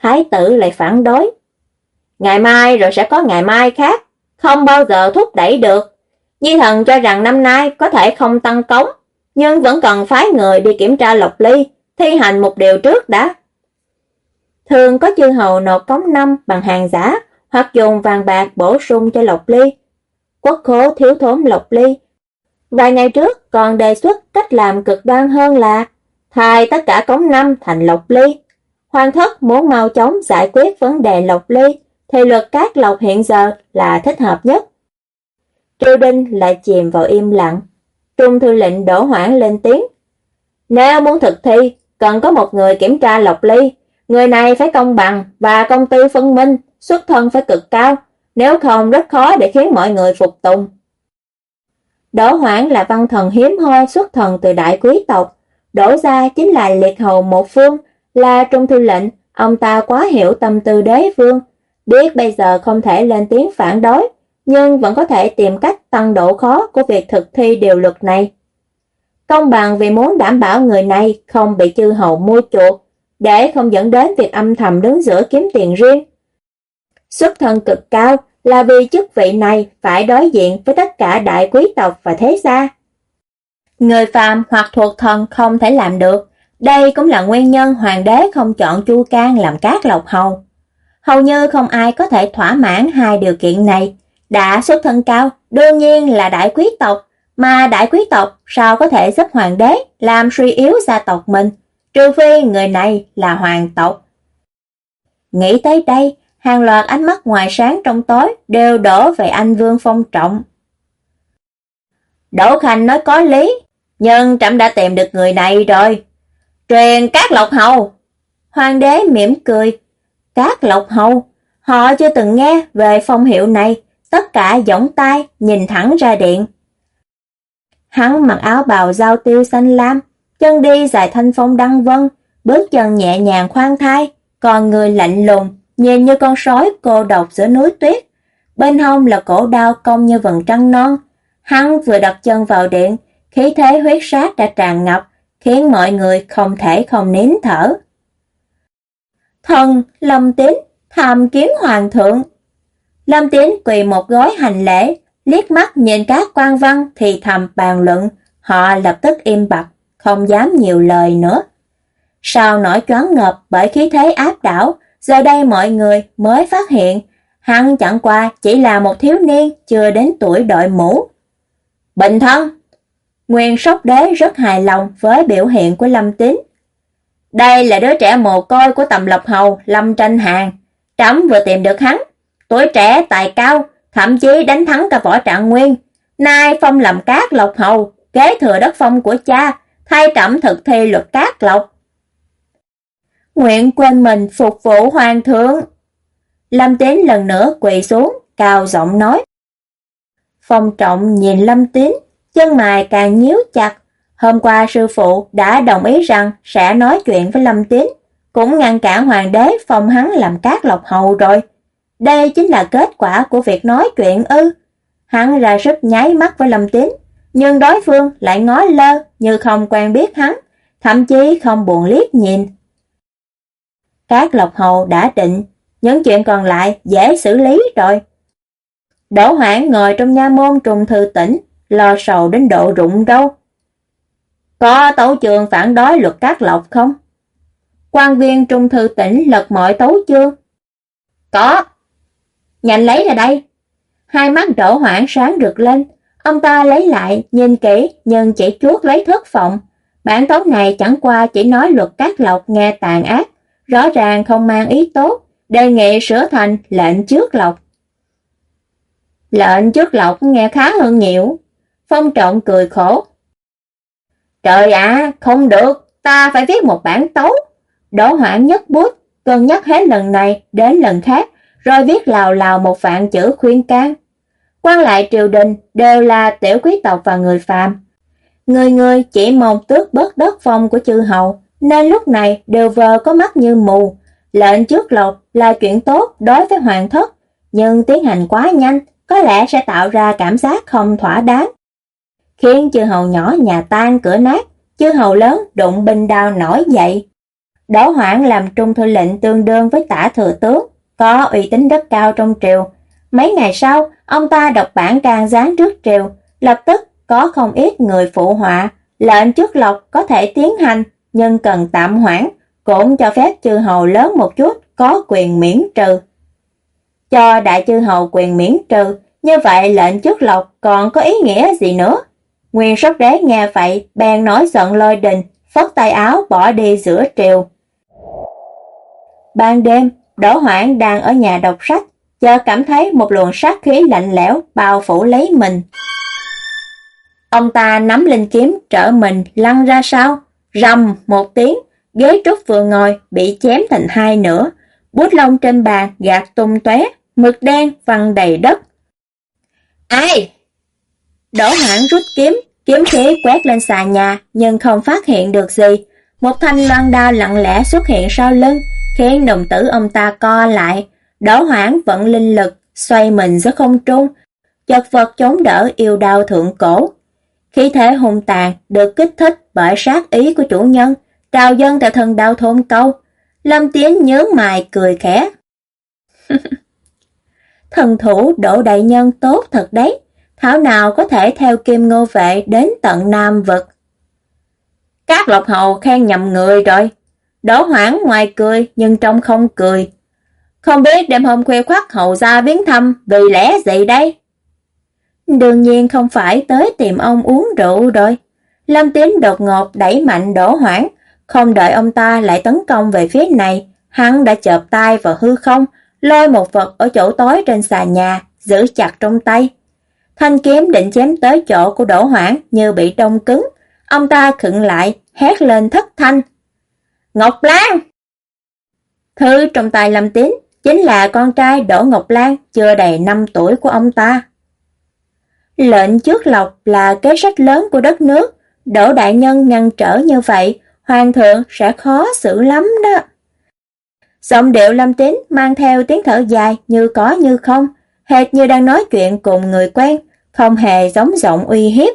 Thái tử lại phản đối. Ngày mai rồi sẽ có ngày mai khác, không bao giờ thúc đẩy được. Nhi thần cho rằng năm nay có thể không tăng cống, nhưng vẫn cần phái người đi kiểm tra lộc ly, thi hành một điều trước đã. Thường có chư hầu nộp cống năm bằng hàng giả, hoặc dùng vàng bạc bổ sung cho lộc ly. Quốc khố thiếu thốn lộc ly. Vài ngày trước còn đề xuất cách làm cực đoan hơn là thay tất cả cống năm thành lộc ly. Hoàng thất muốn mau chóng giải quyết vấn đề lộc ly, thì luật các lộc hiện giờ là thích hợp nhất. Triều Đinh lại chìm vào im lặng. Trung thư lệnh đổ hoảng lên tiếng. Nếu muốn thực thi, cần có một người kiểm tra lộc ly. Người này phải công bằng và công tư phân minh, xuất thân phải cực cao, nếu không rất khó để khiến mọi người phục tùng. Đỗ Hoảng là văn thần hiếm hoi xuất thần từ đại quý tộc, đổ ra chính là liệt hầu một phương, là trung thư lệnh, ông ta quá hiểu tâm tư đế vương, biết bây giờ không thể lên tiếng phản đối, nhưng vẫn có thể tìm cách tăng độ khó của việc thực thi điều luật này. Công bằng vì muốn đảm bảo người này không bị chư hầu mua chuộc, để không dẫn đến việc âm thầm đứng giữa kiếm tiền riêng. Xuất thân cực cao là vì chức vị này phải đối diện với tất cả đại quý tộc và thế gia. Người phàm hoặc thuộc thần không thể làm được, đây cũng là nguyên nhân hoàng đế không chọn Chu Can làm cát lộc hầu. Hầu như không ai có thể thỏa mãn hai điều kiện này. Đã xuất thân cao, đương nhiên là đại quý tộc, mà đại quý tộc sao có thể giúp hoàng đế làm suy yếu gia tộc mình, trừ phi người này là hoàng tộc. Nghĩ tới đây, hàng loạt ánh mắt ngoài sáng trong tối đều đổ về anh Vương Phong Trọng. Đỗ Khanh nói có lý, nhưng Trẫm đã tìm được người này rồi. Truyền Cát Lộc Hầu. Hoàng đế mỉm cười. Cát Lộc Hầu, họ chưa từng nghe về phong hiệu này, tất cả giỏng tay nhìn thẳng ra điện. Hắn mặc áo bào giao tiêu xanh lam, chân đi dài thanh phong đăng vân, bước chân nhẹ nhàng khoan thai, còn người lạnh lùng, nhìn như con sói cô độc giữa núi tuyết. Bên hông là cổ đao cong như vầng trăng non. Hắn vừa đặt chân vào điện, khí thế huyết sát đã tràn ngập, khiến mọi người không thể không nín thở. Thần, Lâm Tín, tham kiếm hoàng thượng. Lâm Tín quỳ một gói hành lễ, liếc mắt nhìn các quan văn thì thầm bàn luận, họ lập tức im bặt, không dám nhiều lời nữa. Sau nổi choáng ngợp bởi khí thế áp đảo, giờ đây mọi người mới phát hiện hắn chẳng qua chỉ là một thiếu niên chưa đến tuổi đội mũ. Bình thân! Nguyên sóc đế rất hài lòng với biểu hiện của Lâm Tín. Đây là đứa trẻ mồ côi của tầm lộc hầu Lâm Tranh Hàng. Trẫm vừa tìm được hắn. Tuổi trẻ tài cao, thậm chí đánh thắng cả võ trạng nguyên. Nay phong làm cát lộc hầu, kế thừa đất phong của cha, thay trẫm thực thi luật cát lộc. Nguyện quên mình phục vụ hoàng thượng. Lâm Tín lần nữa quỳ xuống, cao giọng nói. Phong trọng nhìn Lâm Tín, chân mày càng nhíu chặt. Hôm qua sư phụ đã đồng ý rằng sẽ nói chuyện với Lâm Tín, cũng ngăn cản hoàng đế phong hắn làm cát lộc hầu rồi. Đây chính là kết quả của việc nói chuyện ư. Hắn ra sức nháy mắt với Lâm Tín, nhưng đối phương lại ngó lơ như không quen biết hắn, thậm chí không buồn liếc nhìn. Cát lộc hầu đã định, những chuyện còn lại dễ xử lý rồi. Đỗ Hoảng ngồi trong nha môn trùng thư tỉnh, lo sầu đến độ rụng đâu. Có tấu trường phản đối luật cát lộc không? quan viên trung thư tỉnh lật mọi tấu chương. Có. Nhanh lấy ra đây. Hai mắt đổ hoảng sáng rực lên. Ông ta lấy lại, nhìn kỹ, nhưng chỉ chuốt lấy thất vọng. Bản tấu này chẳng qua chỉ nói luật cát lộc nghe tàn ác, rõ ràng không mang ý tốt, đề nghị sửa thành lệnh trước lộc. Lệnh trước lộc nghe khá hơn nhiều. Phong trọng cười khổ. Trời ạ, không được, ta phải viết một bản tấu. Đỗ hoảng nhất bút, cân nhắc hết lần này đến lần khác, rồi viết lào lào một vạn chữ khuyên can. Quan lại triều đình đều là tiểu quý tộc và người phàm. Người người chỉ mong tước bớt đất phong của chư hầu, nên lúc này đều vờ có mắt như mù. Lệnh trước lộc là chuyện tốt đối với hoàng thất, nhưng tiến hành quá nhanh có lẽ sẽ tạo ra cảm giác không thỏa đáng. Khiến chư hầu nhỏ nhà tan cửa nát, chư hầu lớn đụng binh đao nổi dậy. Đỗ Hoảng làm trung thư lệnh tương đương với tả thừa tướng, có uy tín rất cao trong triều. Mấy ngày sau, ông ta đọc bản can gián trước triều, lập tức có không ít người phụ họa, lệnh trước lộc có thể tiến hành, nhưng cần tạm hoãn, cũng cho phép chư hầu lớn một chút có quyền miễn trừ. Cho đại chư hầu quyền miễn trừ, như vậy lệnh trước lộc còn có ý nghĩa gì nữa? Nguyên sóc đế nghe vậy, bèn nói giận lôi đình, phất tay áo bỏ đi giữa triều. Ban đêm, Đỗ Hoảng đang ở nhà đọc sách, chờ cảm thấy một luồng sát khí lạnh lẽo bao phủ lấy mình. Ông ta nắm linh kiếm trở mình lăn ra sau, rầm một tiếng, ghế trúc vừa ngồi bị chém thành hai nửa, bút lông trên bàn gạt tung tóe, mực đen văng đầy đất. Ai? Đỗ Hoảng rút kiếm, kiếm khí quét lên xà nhà nhưng không phát hiện được gì. Một thanh loan đao lặng lẽ xuất hiện sau lưng, khiến đồng tử ông ta co lại. Đỗ Hoảng vận linh lực, xoay mình giữa không trung, chật vật chống đỡ yêu đao thượng cổ. Khí thế hung tàn được kích thích bởi sát ý của chủ nhân, trào dân tại thần đao thôn câu. Lâm Tiến nhớ mài cười khẽ. Thần thủ đổ đại nhân tốt thật đấy, thảo nào có thể theo kim ngô vệ đến tận Nam Vực. Các lộc hầu khen nhầm người rồi. Đỗ hoảng ngoài cười nhưng trong không cười. Không biết đêm hôm khuya khoát hầu ra viếng thăm vì lẽ gì đây? Đương nhiên không phải tới tìm ông uống rượu rồi. Lâm Tín đột ngột đẩy mạnh đổ hoảng, không đợi ông ta lại tấn công về phía này, hắn đã chợp tay vào hư không, lôi một vật ở chỗ tối trên xà nhà, giữ chặt trong tay. Thanh kiếm định chém tới chỗ của đổ hoảng như bị đông cứng, ông ta khựng lại, hét lên thất thanh. Ngọc Lan! Thư trong tay Lâm Tín chính là con trai Đỗ Ngọc Lan chưa đầy 5 tuổi của ông ta. Lệnh trước lọc là kế sách lớn của đất nước, Đỗ Đại Nhân ngăn trở như vậy, Hoàng thượng sẽ khó xử lắm đó. Giọng điệu lâm tín mang theo tiếng thở dài như có như không, hệt như đang nói chuyện cùng người quen, không hề giống giọng uy hiếp.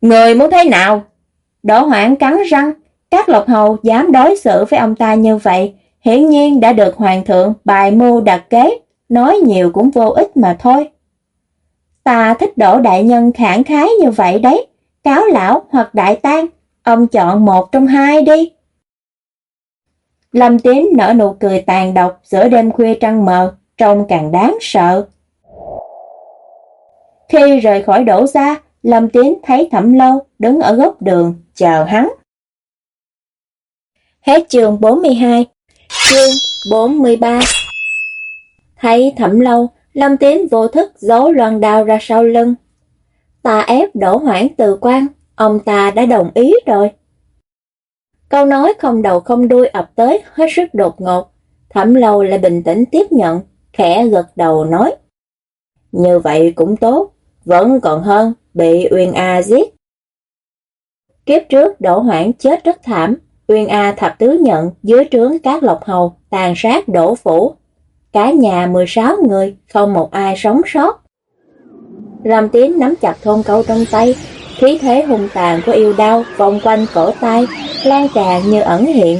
Người muốn thế nào? Đỗ hoảng cắn răng, các lộc hầu dám đối xử với ông ta như vậy, hiển nhiên đã được hoàng thượng bài mưu đặt kế, nói nhiều cũng vô ích mà thôi. Ta thích đổ đại nhân khẳng khái như vậy đấy, cáo lão hoặc đại tang, ông chọn một trong hai đi. Lâm Tiến nở nụ cười tàn độc giữa đêm khuya trăng mờ, trông càng đáng sợ. Khi rời khỏi đổ ra, Lâm Tiến thấy Thẩm Lâu đứng ở góc đường, chờ hắn. Hết chương 42, chương 43 Thấy Thẩm Lâu, Lâm Tiến vô thức giấu loan đao ra sau lưng. Ta ép đổ hoảng từ quan, ông ta đã đồng ý rồi. Câu nói không đầu không đuôi ập tới hết sức đột ngột. Thẩm lâu lại bình tĩnh tiếp nhận, khẽ gật đầu nói. Như vậy cũng tốt, vẫn còn hơn bị Uyên A giết. Kiếp trước Đỗ Hoảng chết rất thảm, Uyên A thập tứ nhận dưới trướng các lộc hầu, tàn sát đổ phủ. Cả nhà 16 người, không một ai sống sót. Ram Tiến nắm chặt thôn câu trong tay, khí thế hung tàn của yêu đau vòng quanh cổ tay, lan tràn như ẩn hiện.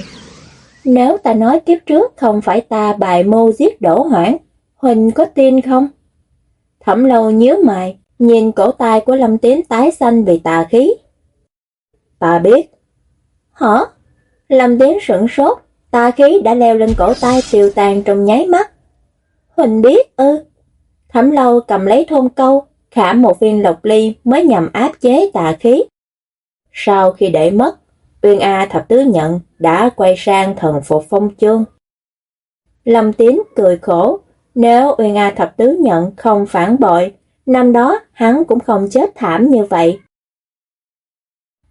Nếu ta nói kiếp trước không phải ta bài mưu giết đổ hoảng, Huỳnh có tin không? Thẩm lâu nhíu mày, nhìn cổ tay của Lâm Tiến tái xanh vì tà khí. Ta biết. Hả? Lâm Tiến sửng sốt, tà khí đã leo lên cổ tay tiêu tàn trong nháy mắt. Huỳnh biết ư. Thẩm lâu cầm lấy thôn câu, khả một viên lộc ly mới nhằm áp chế tà khí. Sau khi để mất, Uyên A thập tứ nhận đã quay sang thần phục phong chương. Lâm Tín cười khổ, nếu Uyên A thập tứ nhận không phản bội, năm đó hắn cũng không chết thảm như vậy.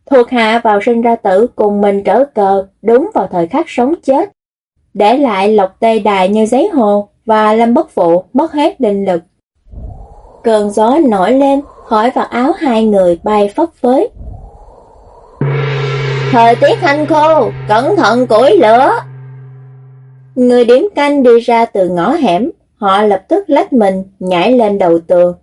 Thuộc hạ vào sinh ra tử cùng mình trở cờ đúng vào thời khắc sống chết, để lại lộc tê đài như giấy hồ và Lâm Bất Phụ mất hết định lực. Cơn gió nổi lên, khỏi vào áo hai người bay phất phới, Thời tiết hanh khô, cẩn thận củi lửa. Người điểm canh đi ra từ ngõ hẻm, họ lập tức lách mình, nhảy lên đầu tường.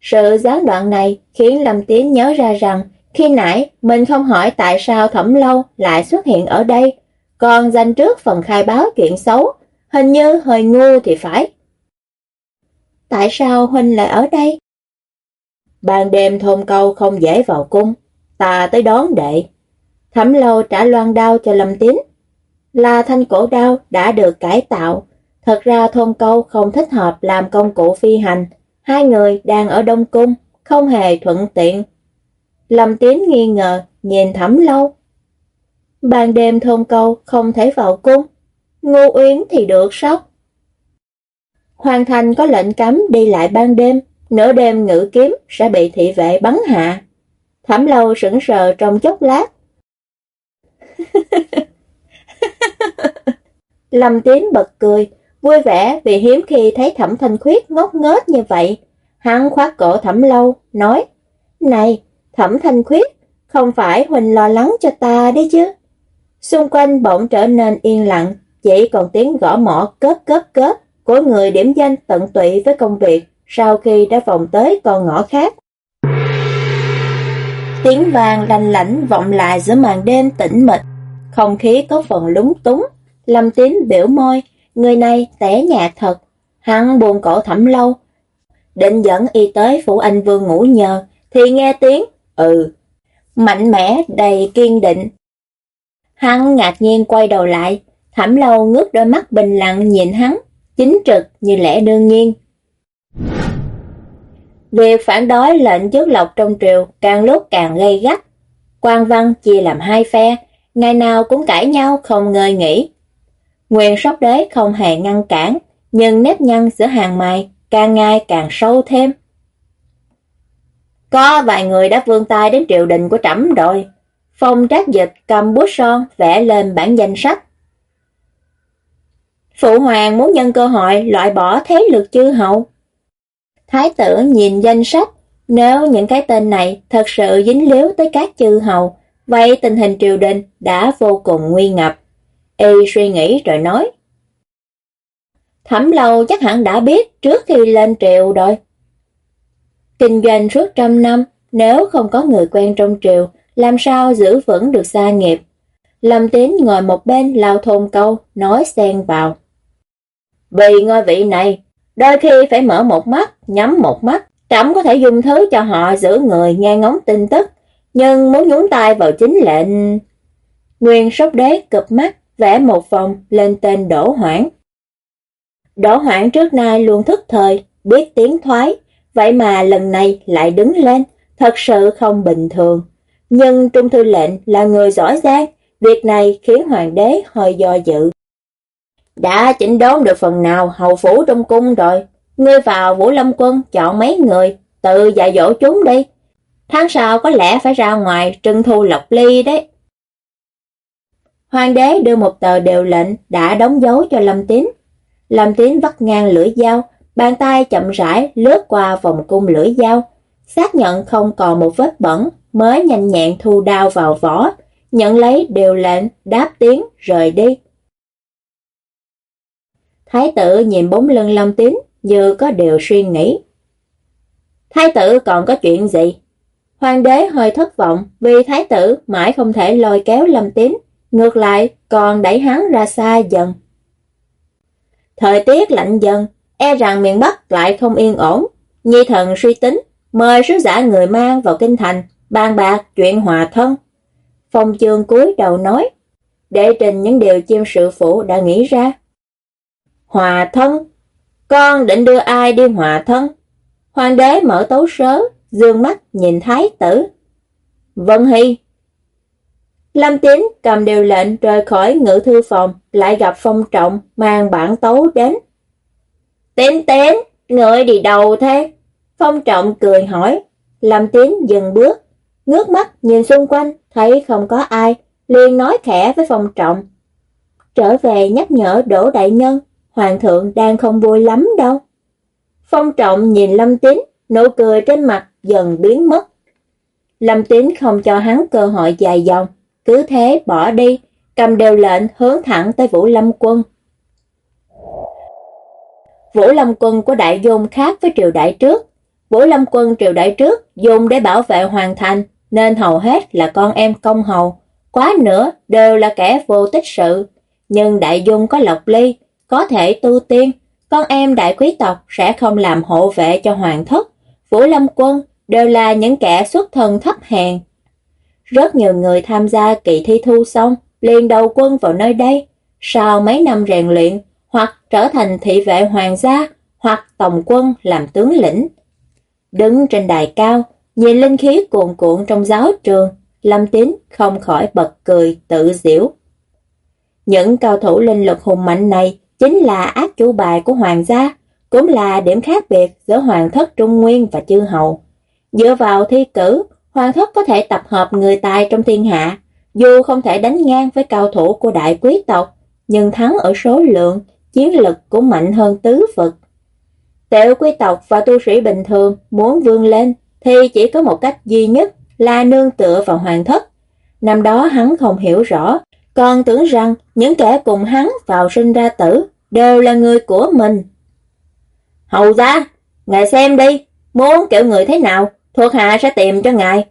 Sự gián đoạn này khiến Lâm Tiến nhớ ra rằng khi nãy mình không hỏi tại sao Thẩm Lâu lại xuất hiện ở đây, còn dành trước phần khai báo chuyện xấu, hình như hơi ngu thì phải. Tại sao Huynh lại ở đây? Ban đêm thôn câu không dễ vào cung, ta tới đón đệ. Thẩm lâu trả loan đao cho Lâm Tín. Là thanh cổ đao đã được cải tạo. Thật ra thôn câu không thích hợp làm công cụ phi hành. Hai người đang ở Đông Cung, không hề thuận tiện. Lâm Tín nghi ngờ, nhìn thẩm lâu. Ban đêm thôn câu không thể vào cung. Ngô Uyến thì được sóc. Hoàng thành có lệnh cấm đi lại ban đêm, nửa đêm ngự kiếm sẽ bị thị vệ bắn hạ. Thẩm lâu sững sờ trong chốc lát. Lâm Tín bật cười, vui vẻ vì hiếm khi thấy thẩm thanh khuyết ngốc nghếch như vậy. Hắn khoát cổ thẩm lâu, nói, Này, thẩm thanh khuyết, không phải Huỳnh lo lắng cho ta đấy chứ. Xung quanh bỗng trở nên yên lặng, chỉ còn tiếng gõ mỏ cớp cớp cớp của người điểm danh tận tụy với công việc sau khi đã vòng tới con ngõ khác. Tiếng vàng lành lãnh vọng lại giữa màn đêm tĩnh mịch, không khí có phần lúng túng. Lâm Tín biểu môi, người này tẻ nhạt thật. Hắn buồn cổ thẩm lâu. Định dẫn y tới phủ anh vương ngủ nhờ, thì nghe tiếng, ừ, mạnh mẽ, đầy kiên định. Hắn ngạc nhiên quay đầu lại, thẩm lâu ngước đôi mắt bình lặng nhìn hắn, chính trực như lẽ đương nhiên. Việc phản đối lệnh trước lộc trong triều càng lúc càng gây gắt. Quan văn chia làm hai phe, ngày nào cũng cãi nhau không ngơi nghỉ. Nguyên sóc đế không hề ngăn cản, nhưng nếp nhăn giữa hàng mày càng ngày càng sâu thêm. Có vài người đã vươn tay đến triều đình của trẫm rồi. Phong trác dịch cầm bút son vẽ lên bản danh sách. Phụ hoàng muốn nhân cơ hội loại bỏ thế lực chư hậu. Thái tử nhìn danh sách, nếu những cái tên này thật sự dính líu tới các chư hầu, vậy tình hình triều đình đã vô cùng nguy ngập. Y suy nghĩ rồi nói. Thẩm lâu chắc hẳn đã biết trước khi lên triều rồi. Kinh doanh suốt trăm năm, nếu không có người quen trong triều, làm sao giữ vững được gia nghiệp. Lâm Tín ngồi một bên lao thôn câu, nói xen vào. Vì ngôi vị này, đôi khi phải mở một mắt, nhắm một mắt, trẫm có thể dùng thứ cho họ giữ người nghe ngóng tin tức, nhưng muốn nhúng tay vào chính lệnh... Nguyên sốc đế cụp mắt, vẽ một vòng lên tên Đỗ Hoảng. Đỗ Hoảng trước nay luôn thức thời, biết tiếng thoái, vậy mà lần này lại đứng lên, thật sự không bình thường. Nhưng Trung Thư lệnh là người giỏi giang, việc này khiến hoàng đế hơi do dự. Đã chỉnh đốn được phần nào hầu phủ trong cung rồi, ngươi vào Vũ Lâm Quân chọn mấy người, tự dạy dỗ chúng đi. Tháng sau có lẽ phải ra ngoài trưng thu lộc ly đấy. Hoàng đế đưa một tờ đều lệnh đã đóng dấu cho Lâm Tín. Lâm Tín vắt ngang lưỡi dao, bàn tay chậm rãi lướt qua vòng cung lưỡi dao, xác nhận không còn một vết bẩn, mới nhanh nhẹn thu đao vào vỏ, nhận lấy đều lệnh, đáp tiếng, rời đi. Thái tử nhìn bóng lưng Lâm Tín, như có điều suy nghĩ. Thái tử còn có chuyện gì? Hoàng đế hơi thất vọng vì thái tử mãi không thể lôi kéo Lâm Tín, ngược lại còn đẩy hắn ra xa dần. Thời tiết lạnh dần, e rằng miền Bắc lại không yên ổn. Nhi thần suy tính, mời sứ giả người mang vào kinh thành, bàn bạc chuyện hòa thân. Phong chương cúi đầu nói, để trình những điều chiêm sự phủ đã nghĩ ra. Hòa thân? Con định đưa ai đi hòa thân? Hoàng đế mở tấu sớ, dương mắt nhìn thái tử. Vân Hy. Lâm tiến cầm điều lệnh rời khỏi ngự thư phòng, lại gặp Phong Trọng mang bản tấu đến. Tiến tiến, người đi đầu thế? Phong Trọng cười hỏi. Lâm tiến dừng bước, ngước mắt nhìn xung quanh, thấy không có ai, liền nói khẽ với Phong Trọng. Trở về nhắc nhở Đỗ Đại Nhân Hoàng thượng đang không vui lắm đâu. Phong trọng nhìn Lâm Tín, nụ cười trên mặt dần biến mất. Lâm Tín không cho hắn cơ hội dài dòng, cứ thế bỏ đi, cầm đều lệnh hướng thẳng tới Vũ Lâm quân. Vũ Lâm quân của Đại Dung khác với triều đại trước. Vũ Lâm quân triều đại trước dùng để bảo vệ hoàn thành, nên hầu hết là con em công hầu, quá nữa đều là kẻ vô tích sự. Nhưng Đại Dung có Lộc Ly, có thể tu tiên, con em đại quý tộc sẽ không làm hộ vệ cho hoàng thất. Vũ Lâm quân đều là những kẻ xuất thân thấp hèn. Rất nhiều người tham gia kỳ thi thu xong, liền đầu quân vào nơi đây. Sau mấy năm rèn luyện, hoặc trở thành thị vệ hoàng gia, hoặc tổng quân làm tướng lĩnh. Đứng trên đài cao, nhìn linh khí cuồn cuộn trong giáo trường, Lâm Tín không khỏi bật cười tự giễu. Những cao thủ linh lực hùng mạnh này chính là ác chủ bài của hoàng gia, cũng là điểm khác biệt giữa hoàng thất Trung Nguyên và chư hầu. Dựa vào thi cử, hoàng thất có thể tập hợp người tài trong thiên hạ, dù không thể đánh ngang với cao thủ của đại quý tộc, nhưng thắng ở số lượng, chiến lực cũng mạnh hơn tứ vực. Tiểu quý tộc và tu sĩ bình thường muốn vươn lên thì chỉ có một cách duy nhất là nương tựa vào hoàng thất. Năm đó hắn không hiểu rõ, còn tưởng rằng những kẻ cùng hắn vào sinh ra tử đều là người của mình. Hầu ra, ngài xem đi, muốn kiểu người thế nào, thuộc hạ sẽ tìm cho ngài.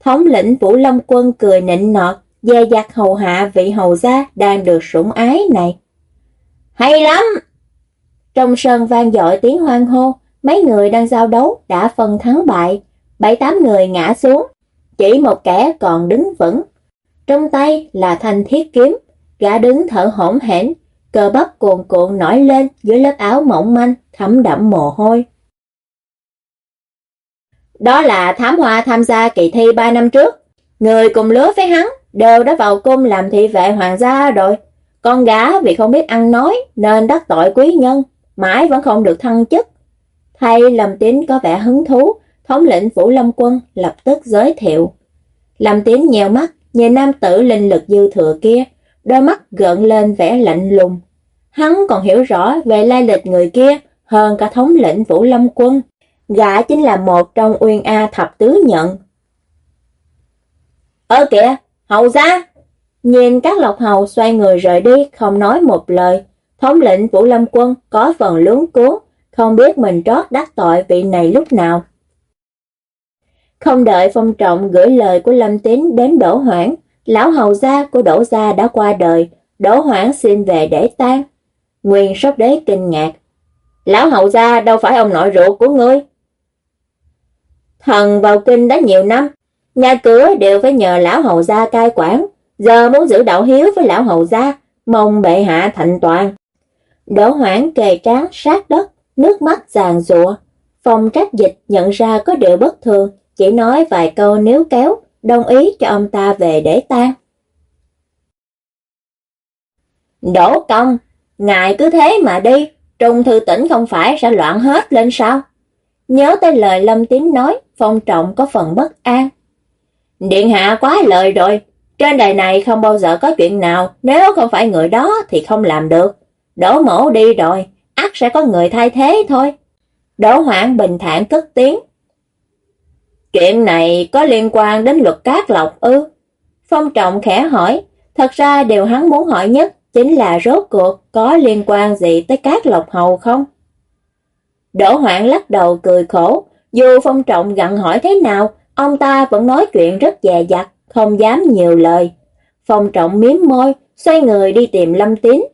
Thống lĩnh Vũ Lâm Quân cười nịnh nọt, dè dặt hầu hạ vị hầu gia đang được sủng ái này. Hay lắm! Trong sân vang dội tiếng hoan hô, mấy người đang giao đấu đã phân thắng bại, bảy tám người ngã xuống, chỉ một kẻ còn đứng vững. Trong tay là thanh thiết kiếm, gã đứng thở hổn hển, cờ bắp cuồn cuộn nổi lên dưới lớp áo mỏng manh, thấm đẫm mồ hôi. Đó là thám hoa tham gia kỳ thi 3 năm trước. Người cùng lứa với hắn đều đã vào cung làm thị vệ hoàng gia rồi. Con gái vì không biết ăn nói nên đắc tội quý nhân, mãi vẫn không được thăng chức. Thay Lâm Tín có vẻ hứng thú, thống lĩnh Vũ Lâm Quân lập tức giới thiệu. Lâm Tín nhèo mắt, nhìn nam tử linh lực dư thừa kia, đôi mắt gợn lên vẻ lạnh lùng. Hắn còn hiểu rõ về lai lịch người kia hơn cả thống lĩnh Vũ Lâm Quân. Gã chính là một trong Uyên A thập tứ nhận. Ơ kìa, hầu ra! Nhìn các lộc hầu xoay người rời đi, không nói một lời. Thống lĩnh Vũ Lâm Quân có phần lướng cuốn, không biết mình trót đắc tội vị này lúc nào. Không đợi phong trọng gửi lời của Lâm Tín đến Đỗ Hoảng, lão hầu gia của Đỗ gia đã qua đời, Đỗ Hoảng xin về để tang. Nguyên sóc đế kinh ngạc. Lão hầu gia đâu phải ông nội ruột của ngươi. Thần vào kinh đã nhiều năm, nhà cửa đều phải nhờ lão hầu gia cai quản, giờ muốn giữ đạo hiếu với lão hầu gia, mong bệ hạ thành toàn. Đỗ hoảng kề trán sát đất, nước mắt giàn rụa. Phòng trách dịch nhận ra có điều bất thường, chỉ nói vài câu nếu kéo, đồng ý cho ông ta về để tan Đỗ công, ngài cứ thế mà đi, trung thư tỉnh không phải sẽ loạn hết lên sao? Nhớ tới lời Lâm Tín nói, phong trọng có phần bất an. Điện hạ quá lời rồi, trên đời này không bao giờ có chuyện nào, nếu không phải người đó thì không làm được. Đỗ mổ đi rồi, ắt sẽ có người thay thế thôi. Đỗ hoảng bình thản cất tiếng. Chuyện này có liên quan đến luật cát lộc ư? Phong trọng khẽ hỏi, thật ra điều hắn muốn hỏi nhất chính là rốt cuộc có liên quan gì tới cát lộc hầu không? Đỗ hoảng lắc đầu cười khổ, dù phong trọng gặn hỏi thế nào, ông ta vẫn nói chuyện rất dè dặt, không dám nhiều lời. Phong trọng miếm môi, xoay người đi tìm Lâm Tín.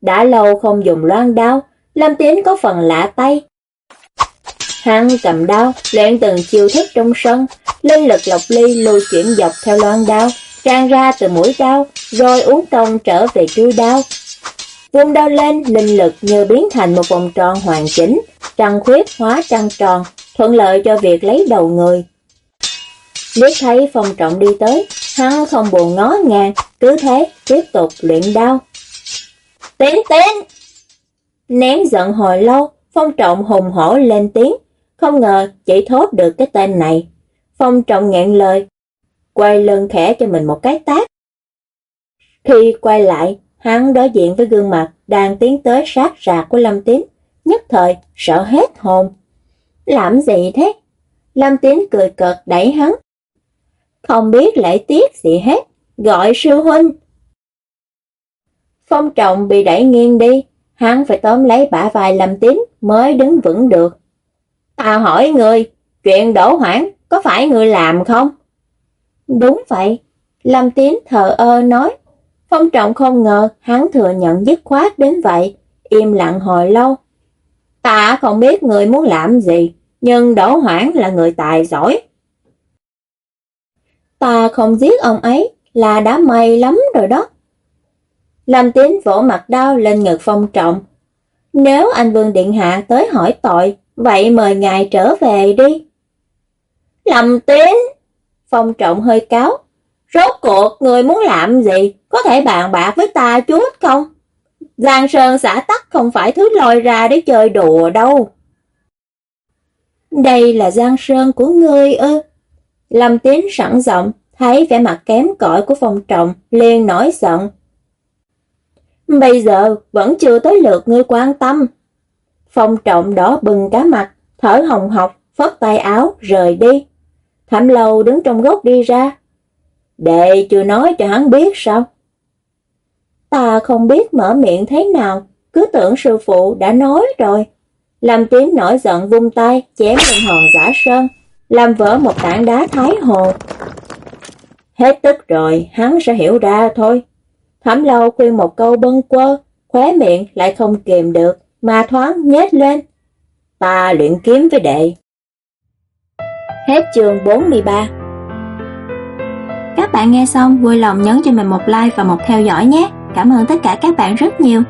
Đã lâu không dùng loan đao, Lâm Tín có phần lạ tay. Hắn cầm đao, luyện từng chiêu thức trong sân, linh lực lộc ly lùi chuyển dọc theo loan đao, tràn ra từ mũi đao, rồi uống công trở về chui đao. Vung đao lên, linh lực như biến thành một vòng tròn hoàn chỉnh, trăng khuyết hóa trăng tròn, thuận lợi cho việc lấy đầu người. Liếc thấy phong trọng đi tới, hắn không buồn ngó ngàng, cứ thế tiếp tục luyện đao. Tiến tiến! Nén giận hồi lâu, phong trọng hùng hổ lên tiếng, không ngờ chỉ thốt được cái tên này. Phong trọng ngẹn lời, quay lưng khẽ cho mình một cái tác. Khi quay lại, hắn đối diện với gương mặt đang tiến tới sát rạc của Lâm Tín, nhất thời sợ hết hồn. Làm gì thế? Lâm Tín cười cợt đẩy hắn. Không biết lễ tiết gì hết, gọi sư huynh. Phong trọng bị đẩy nghiêng đi, hắn phải tóm lấy bả vai Lâm Tín mới đứng vững được. Ta hỏi người, chuyện đổ hoảng có phải người làm không? Đúng vậy, Lâm Tín thờ ơ nói. Phong trọng không ngờ hắn thừa nhận dứt khoát đến vậy, im lặng hồi lâu. Ta không biết người muốn làm gì, nhưng Đỗ Hoảng là người tài giỏi. Ta không giết ông ấy là đã may lắm rồi đó. Lâm Tiến vỗ mặt đau lên ngực phong trọng. Nếu anh Vương Điện Hạ tới hỏi tội, vậy mời ngài trở về đi. Lâm Tiến! Phong trọng hơi cáo. Rốt cuộc người muốn làm gì? Có thể bàn bạc với ta chút không? Giang Sơn xã tắc không phải thứ lôi ra để chơi đùa đâu. Đây là Giang Sơn của ngươi ư? Lâm Tín sẵn giọng, thấy vẻ mặt kém cỏi của phong trọng, liền nổi giận. Bây giờ vẫn chưa tới lượt ngươi quan tâm. Phong trọng đỏ bừng cả mặt, thở hồng hộc, phất tay áo, rời đi. Thảm lâu đứng trong gốc đi ra. Đệ chưa nói cho hắn biết sao? Ta không biết mở miệng thế nào, cứ tưởng sư phụ đã nói rồi. Lâm Tín nổi giận vung tay, chém lên hòn giả sơn, làm vỡ một tảng đá thái hồ. Hết tức rồi, hắn sẽ hiểu ra thôi. Thẩm lâu khuyên một câu bâng quơ, khóe miệng lại không kìm được, mà thoáng nhét lên. Ta luyện kiếm với đệ. Hết chương 43 các bạn nghe xong, vui lòng nhấn cho mình một like và một theo dõi nhé. Cảm ơn tất cả các bạn rất nhiều.